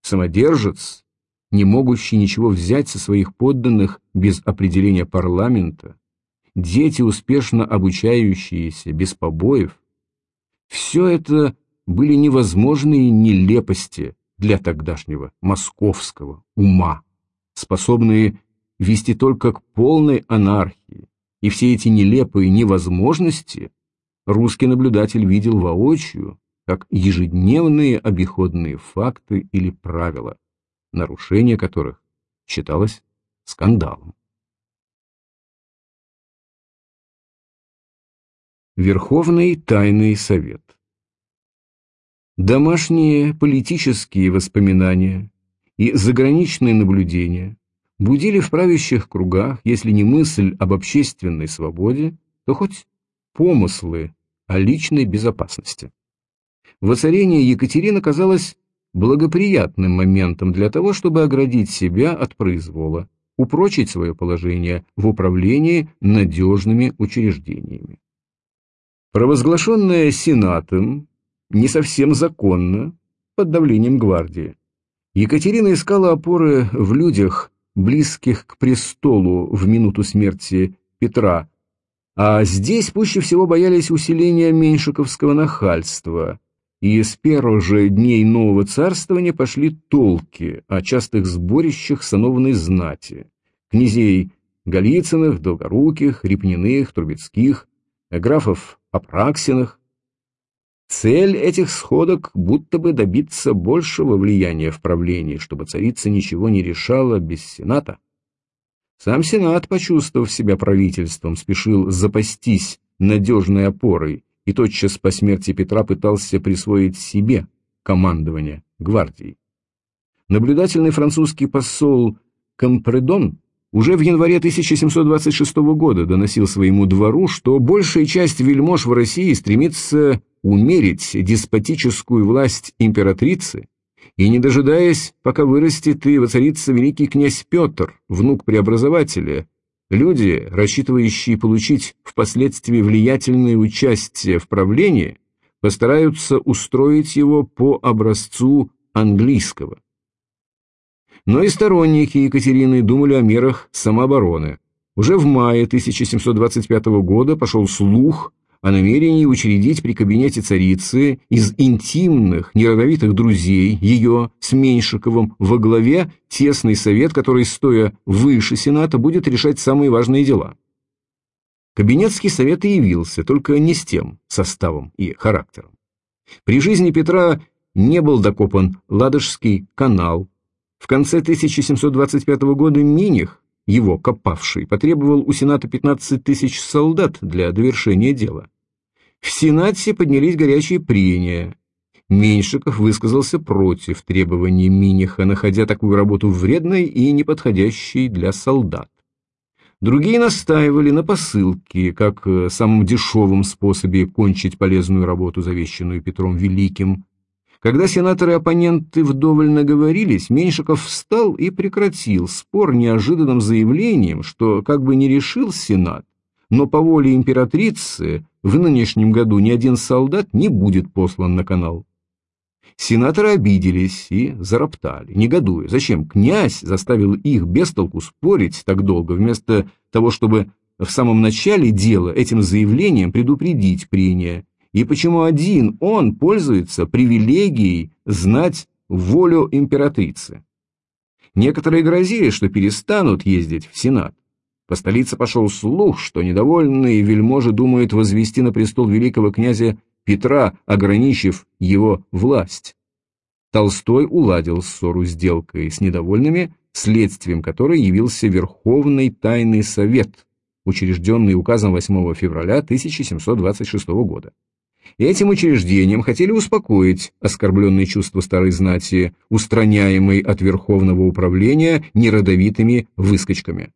самодержец, не могущий ничего взять со своих подданных без определения парламента, дети, успешно обучающиеся без побоев, все это были невозможные нелепости для тогдашнего московского ума, способные вести только к полной анархии, и все эти нелепые невозможности русский наблюдатель видел воочию, как ежедневные обиходные факты или правила, нарушение которых считалось скандалом. Верховный Тайный Совет Домашние политические воспоминания и заграничные наблюдения будили в правящих кругах, если не мысль об общественной свободе, то хоть помыслы о личной безопасности. Воцарение Екатерины казалось благоприятным моментом для того, чтобы оградить себя от произвола, упрочить свое положение в управлении надежными учреждениями. Провозглашенная Сенатом, не совсем законно, под давлением гвардии, Екатерина искала опоры в людях, близких к престолу в минуту смерти Петра, а здесь пуще всего боялись усиления меньшиковского нахальства, и с первых же дней нового царствования пошли толки о частых сборищах сановной знати, князей Голицыных, Долгоруких, Репниных, Трубецких, графов Апраксиных, Цель этих сходок будто бы добиться большего влияния в правлении, чтобы царица ничего не решала без Сената. Сам Сенат, почувствовав себя правительством, спешил запастись надежной опорой и тотчас по смерти Петра пытался присвоить себе командование гвардией. Наблюдательный французский посол Компредон уже в январе 1726 года доносил своему двору, что большая часть вельмож в России стремится умерить деспотическую власть императрицы и, не дожидаясь, пока вырастет и воцарится великий князь Петр, внук преобразователя, люди, рассчитывающие получить впоследствии влиятельное участие в правлении, постараются устроить его по образцу английского. Но и сторонники Екатерины думали о мерах самообороны. Уже в мае 1725 года пошел слух о намерении учредить при кабинете царицы из интимных, неродовитых друзей ее с Меньшиковым во главе тесный совет, который, стоя выше Сената, будет решать самые важные дела. Кабинетский совет и явился, только не с тем составом и характером. При жизни Петра не был докопан Ладожский канал. В конце 1725 года Миних его копавший, потребовал у Сената 15 тысяч солдат для довершения дела. В Сенате поднялись горячие прения. Меньшиков высказался против требований Миниха, находя такую работу вредной и неподходящей для солдат. Другие настаивали на посылке, как самом дешевом способе кончить полезную работу, завещанную Петром Великим. Когда сенаторы-оппоненты вдоволь наговорились, Меньшиков встал и прекратил спор неожиданным заявлением, что как бы не решил Сенат, но по воле императрицы в нынешнем году ни один солдат не будет послан на канал. Сенаторы обиделись и зароптали, негодуя. Зачем князь заставил их без толку спорить так долго, вместо того, чтобы в самом начале дела этим заявлением предупредить прения и почему один он пользуется привилегией знать волю императрицы. Некоторые грозили, что перестанут ездить в Сенат. По столице пошел слух, что недовольные вельможи думают возвести на престол великого князя Петра, ограничив его власть. Толстой уладил ссору сделкой с недовольными, следствием которой явился Верховный Тайный Совет, учрежденный указом 8 февраля 1726 года. Этим учреждением хотели успокоить оскорбленные чувства старой знати, устраняемой от Верховного управления неродовитыми выскочками.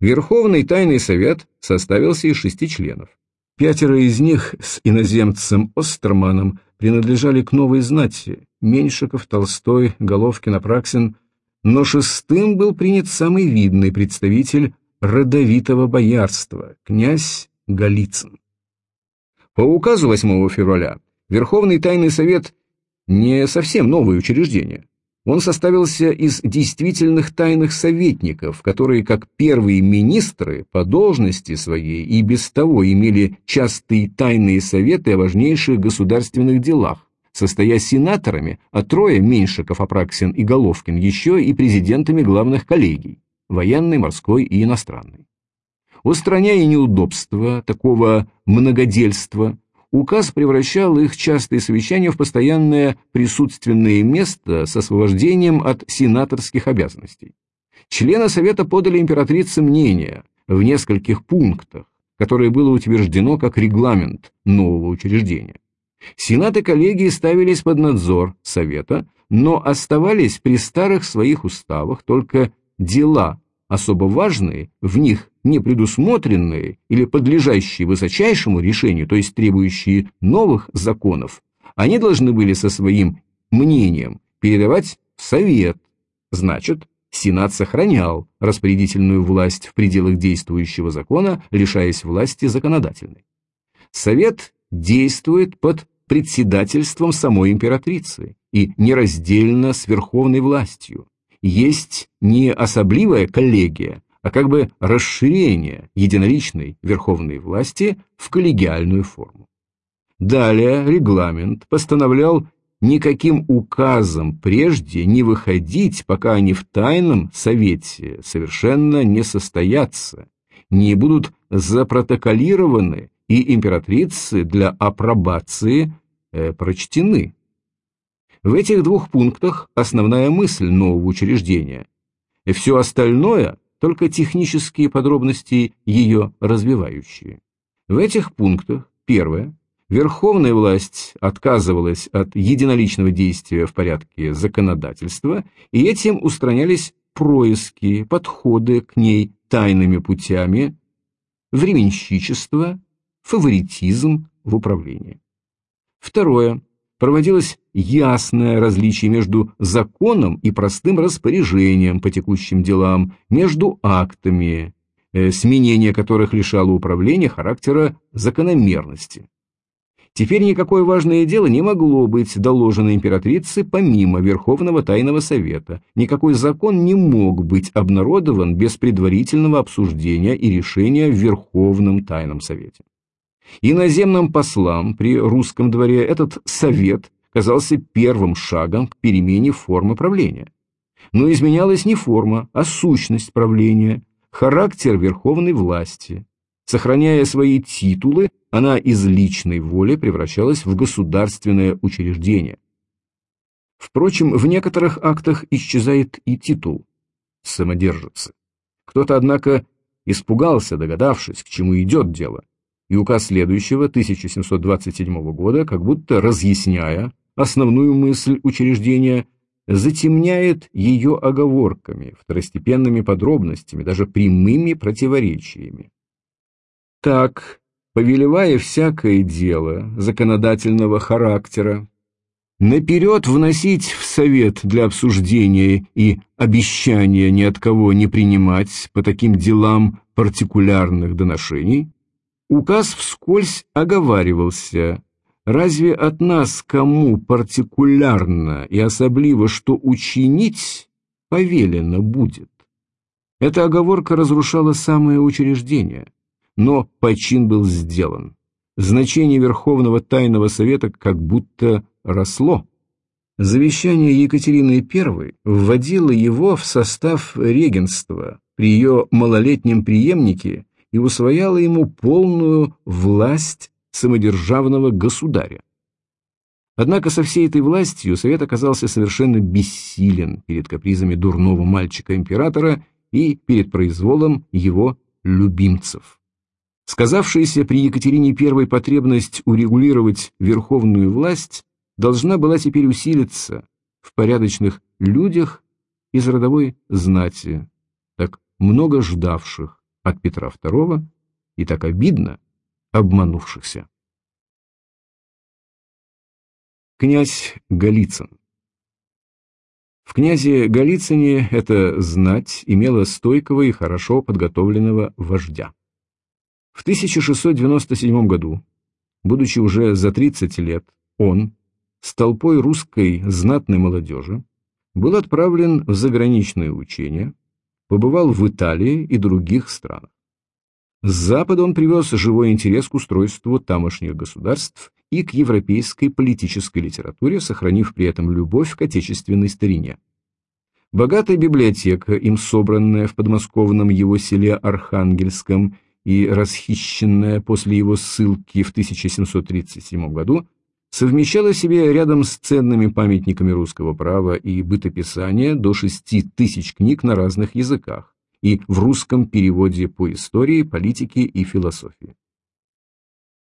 Верховный Тайный Совет составился из шести членов. Пятеро из них с иноземцем Остерманом принадлежали к новой знати – Меньшиков, Толстой, Головкин, Апраксин, но шестым был принят самый видный представитель родовитого боярства – князь Голицын. По указу 8 февраля Верховный Тайный Совет не совсем новое учреждение. Он составился из действительных тайных советников, которые, как первые министры, по должности своей и без того имели частые тайные советы о важнейших государственных делах, состоя сенаторами, а трое, Меньшиков, Апраксин и Головкин, еще и президентами главных коллегий – военной, морской и иностранной. Устраняя неудобства такого многодельства, указ превращал их частые совещания в постоянное присутственное место с освобождением от сенаторских обязанностей. Члены Совета подали императрице мнение в нескольких пунктах, которое было утверждено как регламент нового учреждения. Сенат и коллегии ставились под надзор Совета, но оставались при старых своих уставах только дела особо важные, в них не предусмотренные или подлежащие высочайшему решению, то есть требующие новых законов, они должны были со своим мнением передавать в Совет. Значит, Сенат сохранял распорядительную власть в пределах действующего закона, лишаясь власти законодательной. Совет действует под председательством самой императрицы и нераздельно с верховной властью есть не особливая коллегия, а как бы расширение единоличной верховной власти в коллегиальную форму. Далее регламент постановлял никаким указом прежде не выходить, пока они в тайном совете совершенно не состоятся, не будут запротоколированы и императрицы для апробации э, прочтены. В этих двух пунктах основная мысль нового учреждения. Все остальное – только технические подробности ее развивающие. В этих пунктах, первое, Верховная власть отказывалась от единоличного действия в порядке законодательства, и этим устранялись происки, подходы к ней тайными путями, временщичество, фаворитизм в управлении. Второе проводилось ясное различие между законом и простым распоряжением по текущим делам, между актами, э, сменение которых лишало управления характера закономерности. Теперь никакое важное дело не могло быть доложено императрице помимо Верховного Тайного Совета, никакой закон не мог быть обнародован без предварительного обсуждения и решения в Верховном Тайном Совете. Иноземным послам при русском дворе этот совет казался первым шагом к перемене формы правления. Но изменялась не форма, а сущность правления, характер верховной власти. Сохраняя свои титулы, она из личной воли превращалась в государственное учреждение. Впрочем, в некоторых актах исчезает и титул самодержицы. Кто-то, однако, испугался, догадавшись, к чему идет дело, и указ следующего 1727 года, как будто разъясняя основную мысль учреждения, затемняет ее оговорками, второстепенными подробностями, даже прямыми противоречиями. Так, повелевая всякое дело законодательного характера, наперед вносить в совет для обсуждения и обещания ни от кого не принимать по таким делам партикулярных доношений, Указ вскользь оговаривался, разве от нас кому партикулярно и особливо что учинить повелено будет? Эта оговорка разрушала самое учреждение, но почин был сделан. Значение Верховного Тайного Совета как будто росло. Завещание Екатерины I вводило его в состав регенства при ее малолетнем преемнике и усвояла ему полную власть самодержавного государя. Однако со всей этой властью совет оказался совершенно бессилен перед капризами дурного мальчика-императора и перед произволом его любимцев. Сказавшаяся при Екатерине I потребность урегулировать верховную власть должна была теперь усилиться в порядочных людях из родовой знати, так много ждавших от Петра II и так обидно обманувшихся. Князь Голицын В князе Голицыне эта знать имела стойкого и хорошо подготовленного вождя. В 1697 году, будучи уже за 30 лет, он, с толпой русской знатной молодежи, был отправлен в заграничные учения, побывал в Италии и других странах. С Запада он привез живой интерес к устройству тамошних государств и к европейской политической литературе, сохранив при этом любовь к отечественной старине. Богатая библиотека, им собранная в подмосковном его селе Архангельском и расхищенная после его ссылки в 1737 году, совмещала в себе рядом с ценными памятниками русского права и бытописания до шести тысяч книг на разных языках, и в русском переводе по истории, политике и философии.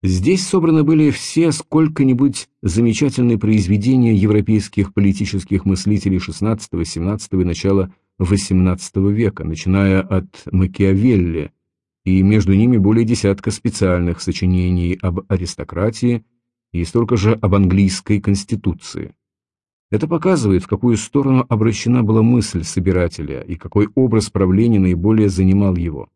Здесь собраны были все сколько-нибудь замечательные произведения европейских политических мыслителей XVI, XVII и начала XVIII века, начиная от Макиавелли, и между ними более десятка специальных сочинений об аристократии и столько же об английской конституции. Это показывает, в какую сторону обращена была мысль собирателя и какой образ правления наиболее занимал его.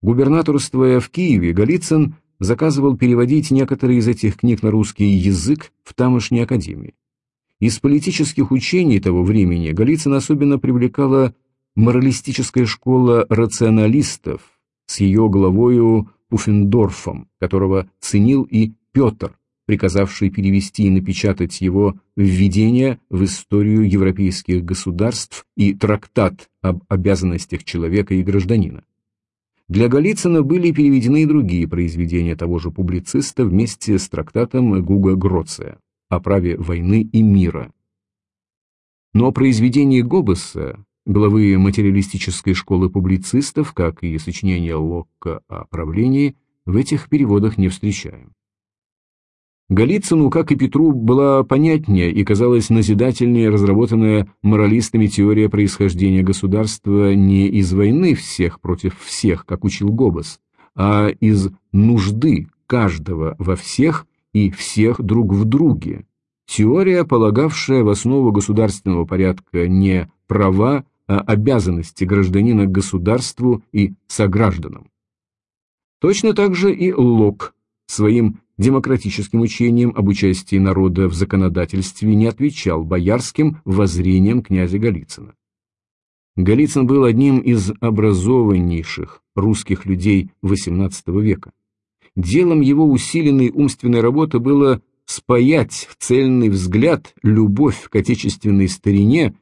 Губернаторствуя в Киеве, Голицын заказывал переводить некоторые из этих книг на русский язык в тамошней академии. Из политических учений того времени Голицын особенно привлекала моралистическая школа рационалистов с ее главою Пуффендорфом, которого ценил и Петр, приказавший перевести и напечатать его «Введение в историю европейских государств» и «Трактат об обязанностях человека и гражданина». Для Голицына были переведены и другие произведения того же публициста вместе с трактатом Гуга Гроция о праве войны и мира. Но произведения Гоббеса, главы материалистической школы публицистов, как и сочинения Локка о правлении, в этих переводах не встречаем. Голицыну, как и Петру, была понятнее и казалась назидательнее разработанная моралистами теория происхождения государства не из войны всех против всех, как учил Гоббес, а из нужды каждого во всех и всех друг в друге. Теория, полагавшая в основу государственного порядка не права, а обязанности гражданина к государству и согражданам. Точно так же и Лок своим демократическим учением об участии народа в законодательстве не отвечал боярским воззрениям князя Голицына. Голицын был одним из образованнейших русских людей XVIII века. Делом его усиленной умственной работы было спаять в цельный взгляд любовь к отечественной старине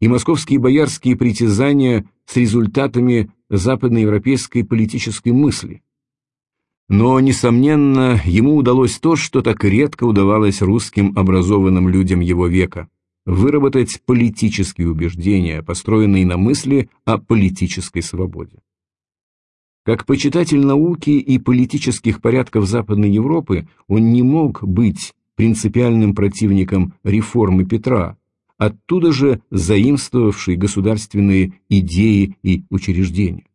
и московские боярские притязания с результатами западноевропейской политической мысли, но, несомненно, ему удалось то, что так редко удавалось русским образованным людям его века – выработать политические убеждения, построенные на мысли о политической свободе. Как почитатель науки и политических порядков Западной Европы, он не мог быть принципиальным противником реформы Петра, оттуда же заимствовавший государственные идеи и учреждения.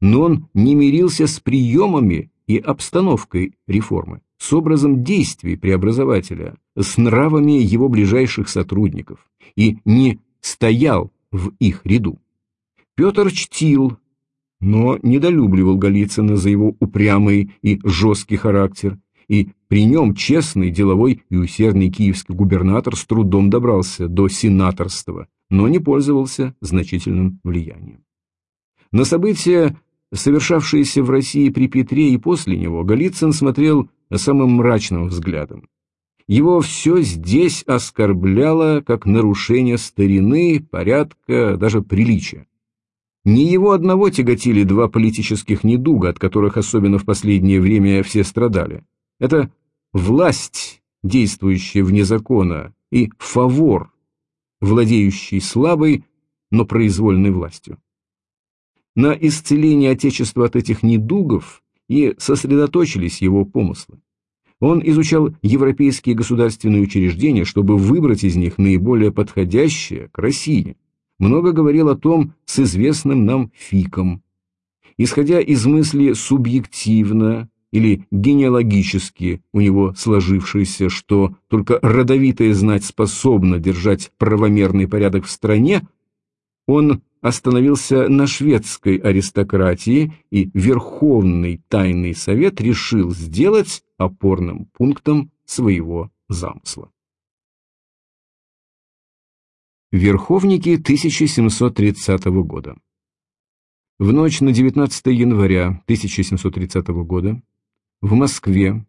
Но он не мирился с приемами и обстановкой реформы, с образом действий преобразователя, с нравами его ближайших сотрудников и не стоял в их ряду. Петр чтил, но недолюбливал Голицына за его упрямый и жесткий характер, и при нем честный, деловой и усердный киевский губернатор с трудом добрался до сенаторства, но не пользовался значительным влиянием. На события совершавшиеся в России при Петре и после него, Голицын смотрел самым мрачным взглядом. Его все здесь оскорбляло как нарушение старины, порядка, даже приличия. Не его одного тяготили два политических недуга, от которых особенно в последнее время все страдали. Это власть действующая вне закона, и фавор, владеющий слабой, но произвольной властью. На исцелении Отечества от этих недугов и сосредоточились его помыслы. Он изучал европейские государственные учреждения, чтобы выбрать из них наиболее подходящее к России. Много говорил о том с известным нам Фиком. Исходя из мысли субъективно или генеалогически у него сложившееся, что только родовитая знать способна держать правомерный порядок в стране, он остановился на шведской аристократии, и Верховный Тайный Совет решил сделать опорным пунктом своего замысла. Верховники 1730 года В ночь на 19 января 1730 года в Москве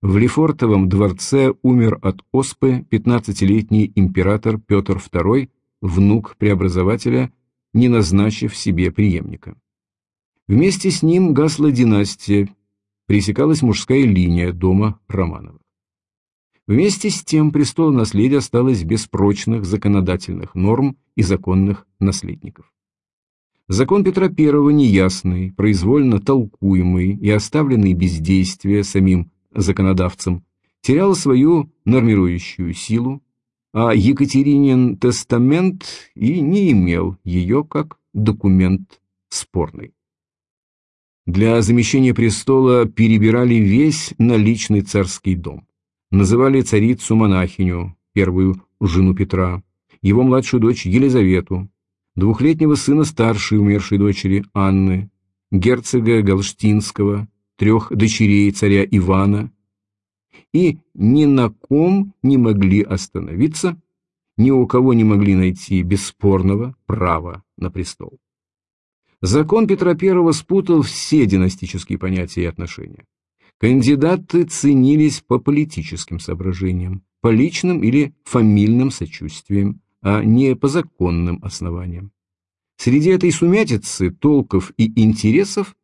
в Лефортовом дворце умер от оспы 15-летний император Петр II, внук преобразователя не назначив себе преемника. Вместе с ним гасла династия, пресекалась мужская линия дома Романовых. Вместе с тем престол наследия осталось без прочных законодательных норм и законных наследников. Закон Петра I неясный, произвольно толкуемый и оставленный без действия самим законодавцем, терял свою нормирующую силу, а Екатеринин тестамент и не имел ее как документ спорный. Для замещения престола перебирали весь наличный царский дом. Называли царицу-монахиню, первую жену Петра, его младшую дочь Елизавету, двухлетнего сына старшей умершей дочери Анны, герцога Галштинского, трех дочерей царя Ивана, и ни на ком не могли остановиться, ни у кого не могли найти бесспорного права на престол. Закон Петра I спутал все династические понятия и отношения. Кандидаты ценились по политическим соображениям, по личным или фамильным сочувствиям, а не по законным основаниям. Среди этой сумятицы толков и интересов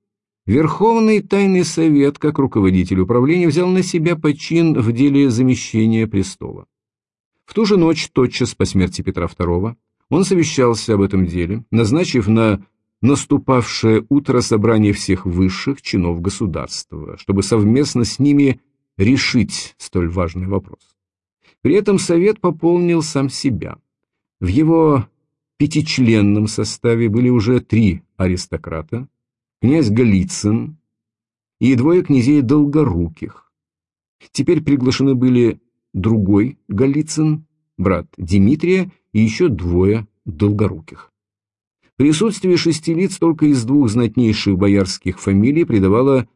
Верховный Тайный Совет, как руководитель управления, взял на себя почин в деле замещения престола. В ту же ночь, тотчас по смерти Петра II, он совещался об этом деле, назначив на наступавшее утро собрание всех высших чинов государства, чтобы совместно с ними решить столь важный вопрос. При этом Совет пополнил сам себя. В его пятичленном составе были уже три аристократа, князь Голицын и двое князей Долгоруких. Теперь приглашены были другой Голицын, брат Дмитрия и еще двое Долгоруких. Присутствие шести лиц только из двух знатнейших боярских фамилий придавало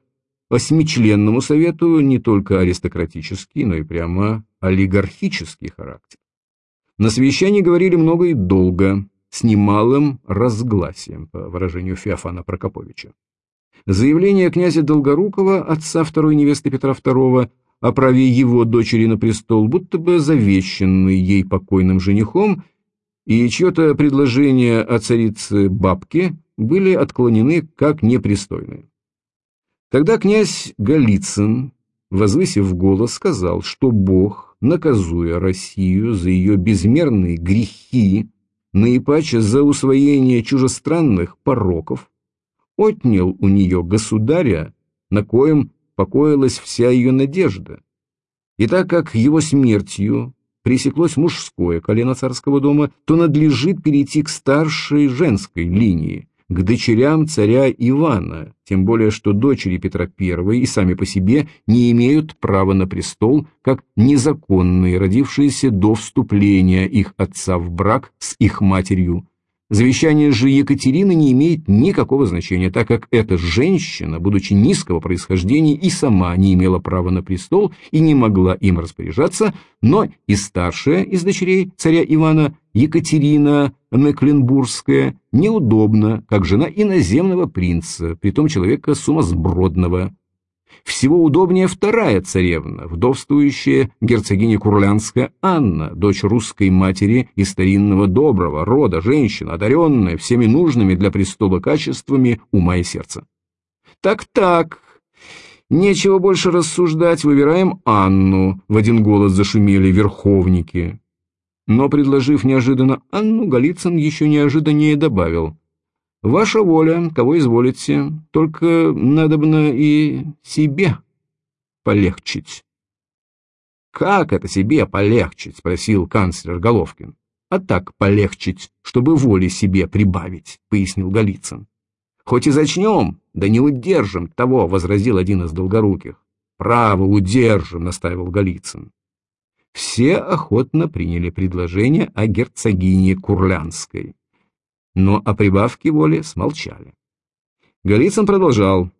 восьмичленному совету не только аристократический, но и прямо олигархический характер. На совещании говорили много и долго, с немалым разгласием, по выражению Феофана Прокоповича. Заявление князя Долгорукова, отца второй невесты Петра II, о праве его дочери на престол, будто бы завещанный ей покойным женихом, и чье-то предложение о царице бабке были отклонены как непристойные. Тогда князь Голицын, возвысив голос, сказал, что Бог, наказуя Россию за ее безмерные грехи, наипаче за усвоение чужестранных пороков, отнял у нее государя, на коем покоилась вся ее надежда. И так как его смертью пресеклось мужское колено царского дома, то надлежит перейти к старшей женской линии, к дочерям царя Ивана, тем более что дочери Петра I и сами по себе не имеют права на престол, как незаконные, родившиеся до вступления их отца в брак с их матерью, Завещание же Екатерины не имеет никакого значения, так как эта женщина, будучи низкого происхождения, и сама не имела права на престол и не могла им распоряжаться, но и старшая из дочерей царя Ивана, Екатерина Мекленбургская, неудобна, как жена иноземного принца, притом человека сумасбродного, всего удобнее вторая царевна, вдовствующая герцогиня Курлянская Анна, дочь русской матери и старинного доброго рода, женщина, одаренная всеми нужными для престола качествами ума и сердца. Так-так, Нечего больше рассуждать, выбираем Анну, в один голос зашумели верховники. Но, предложив неожиданно Анну, Голицын еще неожиданнее добавил. «Ваша воля, кого изволите, только надобно и себе полегчить». «Как это себе полегчить?» — спросил канцлер Головкин. «А так полегчить, чтобы воли себе прибавить», — пояснил Голицын. «Хоть и зачнем, да не удержим того», — возразил один из долгоруких. «Право, удержим», — настаивал Голицын. Все охотно приняли предложение о герцогине Курлянской, но о прибавке воли смолчали. Голицын продолжал.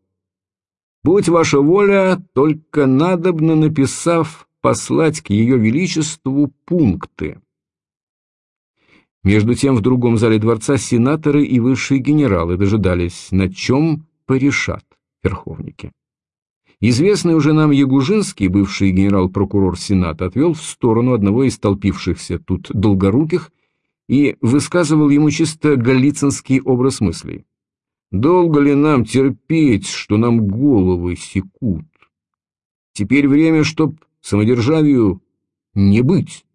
«Будь ваша воля, только надобно написав послать к ее величеству пункты. Между тем в другом зале дворца сенаторы и высшие генералы дожидались, на чем порешат верховники. Известный уже нам Ягужинский, бывший генерал-прокурор Сената, отвел в сторону одного из толпившихся тут долгоруких и высказывал ему чисто галицинский образ мыслей. «Долго ли нам терпеть, что нам головы секут? Теперь время, чтоб самодержавию не быть.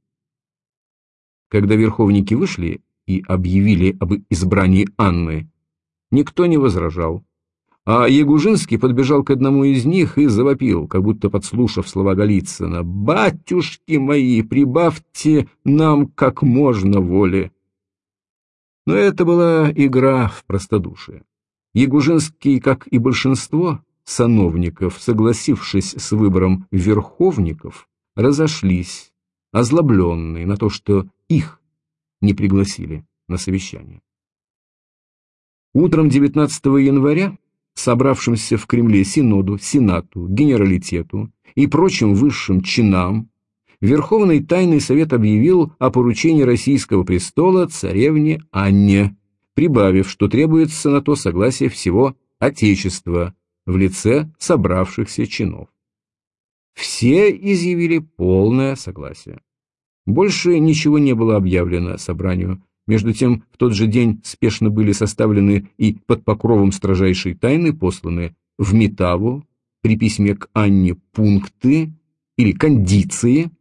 Когда верховники вышли и объявили об избрании Анны, никто не возражал. А Ягужинский подбежал к одному из них и завопил, как будто подслушав слова Голицына, «Батюшки мои, прибавьте нам как можно воли!» Но это была игра в простодушие. Ягужинский, как и большинство, сановников, согласившись с выбором верховников, разошлись, озлобленные на то, что их не пригласили на совещание. Утром 19 января собравшимся в Кремле Синоду, Сенату, Генералитету и прочим высшим чинам, Верховный Тайный Совет объявил о поручении российского престола царевне Анне, прибавив, что требуется на то согласие всего Отечества, в лице собравшихся чинов. Все изъявили полное согласие. Больше ничего не было объявлено собранию. Между тем, в тот же день спешно были составлены и под покровом строжайшей тайны посланы в Метаву при письме к Анне пункты или кондиции,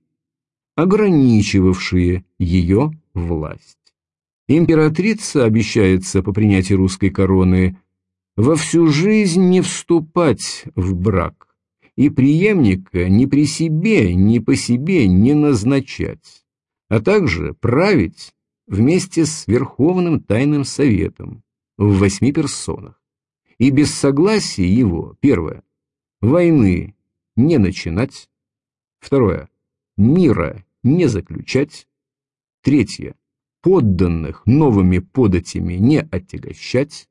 ограничивавшие ее власть. Императрица обещается по принятии русской короны во всю жизнь не вступать в брак и преемника ни при себе, ни по себе не назначать, а также править вместе с Верховным Тайным Советом в восьми персонах. И без согласия его, первое, войны не начинать, второе, мира не заключать, третье, подданных новыми податями не отягощать,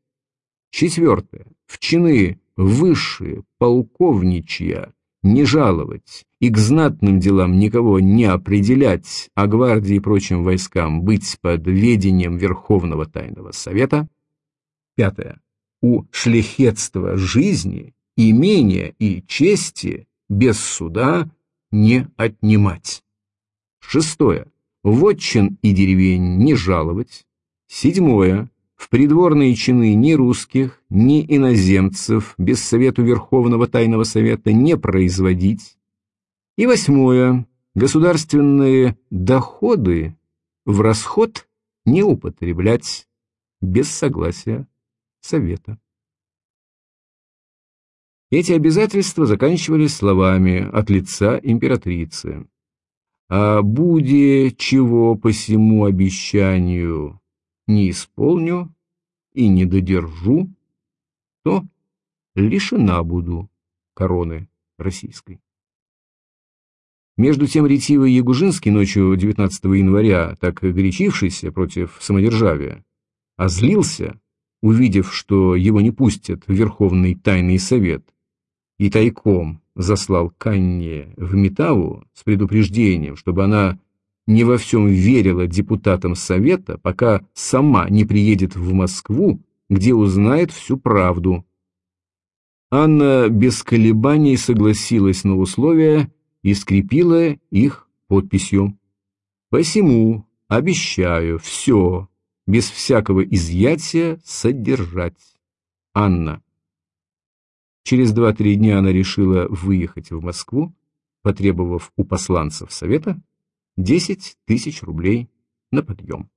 Четвертое. В чины высшие, полковничья, не жаловать и к знатным делам никого не определять, а гвардии и прочим войскам быть под ведением Верховного Тайного Совета. Пятое. У шляхетства жизни, имения и чести без суда не отнимать. Шестое. Вотчин и деревень не жаловать. Седьмое в придворные чины ни русских, ни иноземцев без совету Верховного Тайного Совета не производить. И восьмое. Государственные доходы в расход не употреблять без согласия Совета. Эти обязательства заканчивались словами от лица императрицы. «А буде чего по всему обещанию не исполню и не додержу, то лишена буду короны российской. Между тем ретивый Ягужинский ночью 19 января, так горячившийся против самодержавия, озлился, увидев, что его не пустят в Верховный Тайный Совет, и тайком заслал Канне в Метаву с предупреждением, чтобы она не во всем верила депутатам Совета, пока сама не приедет в Москву, где узнает всю правду. Анна без колебаний согласилась на условия и скрепила их подписью. «Посему обещаю все, без всякого изъятия, содержать. Анна». Через два-три дня она решила выехать в Москву, потребовав у посланцев совета 10 тысяч рублей на подъем.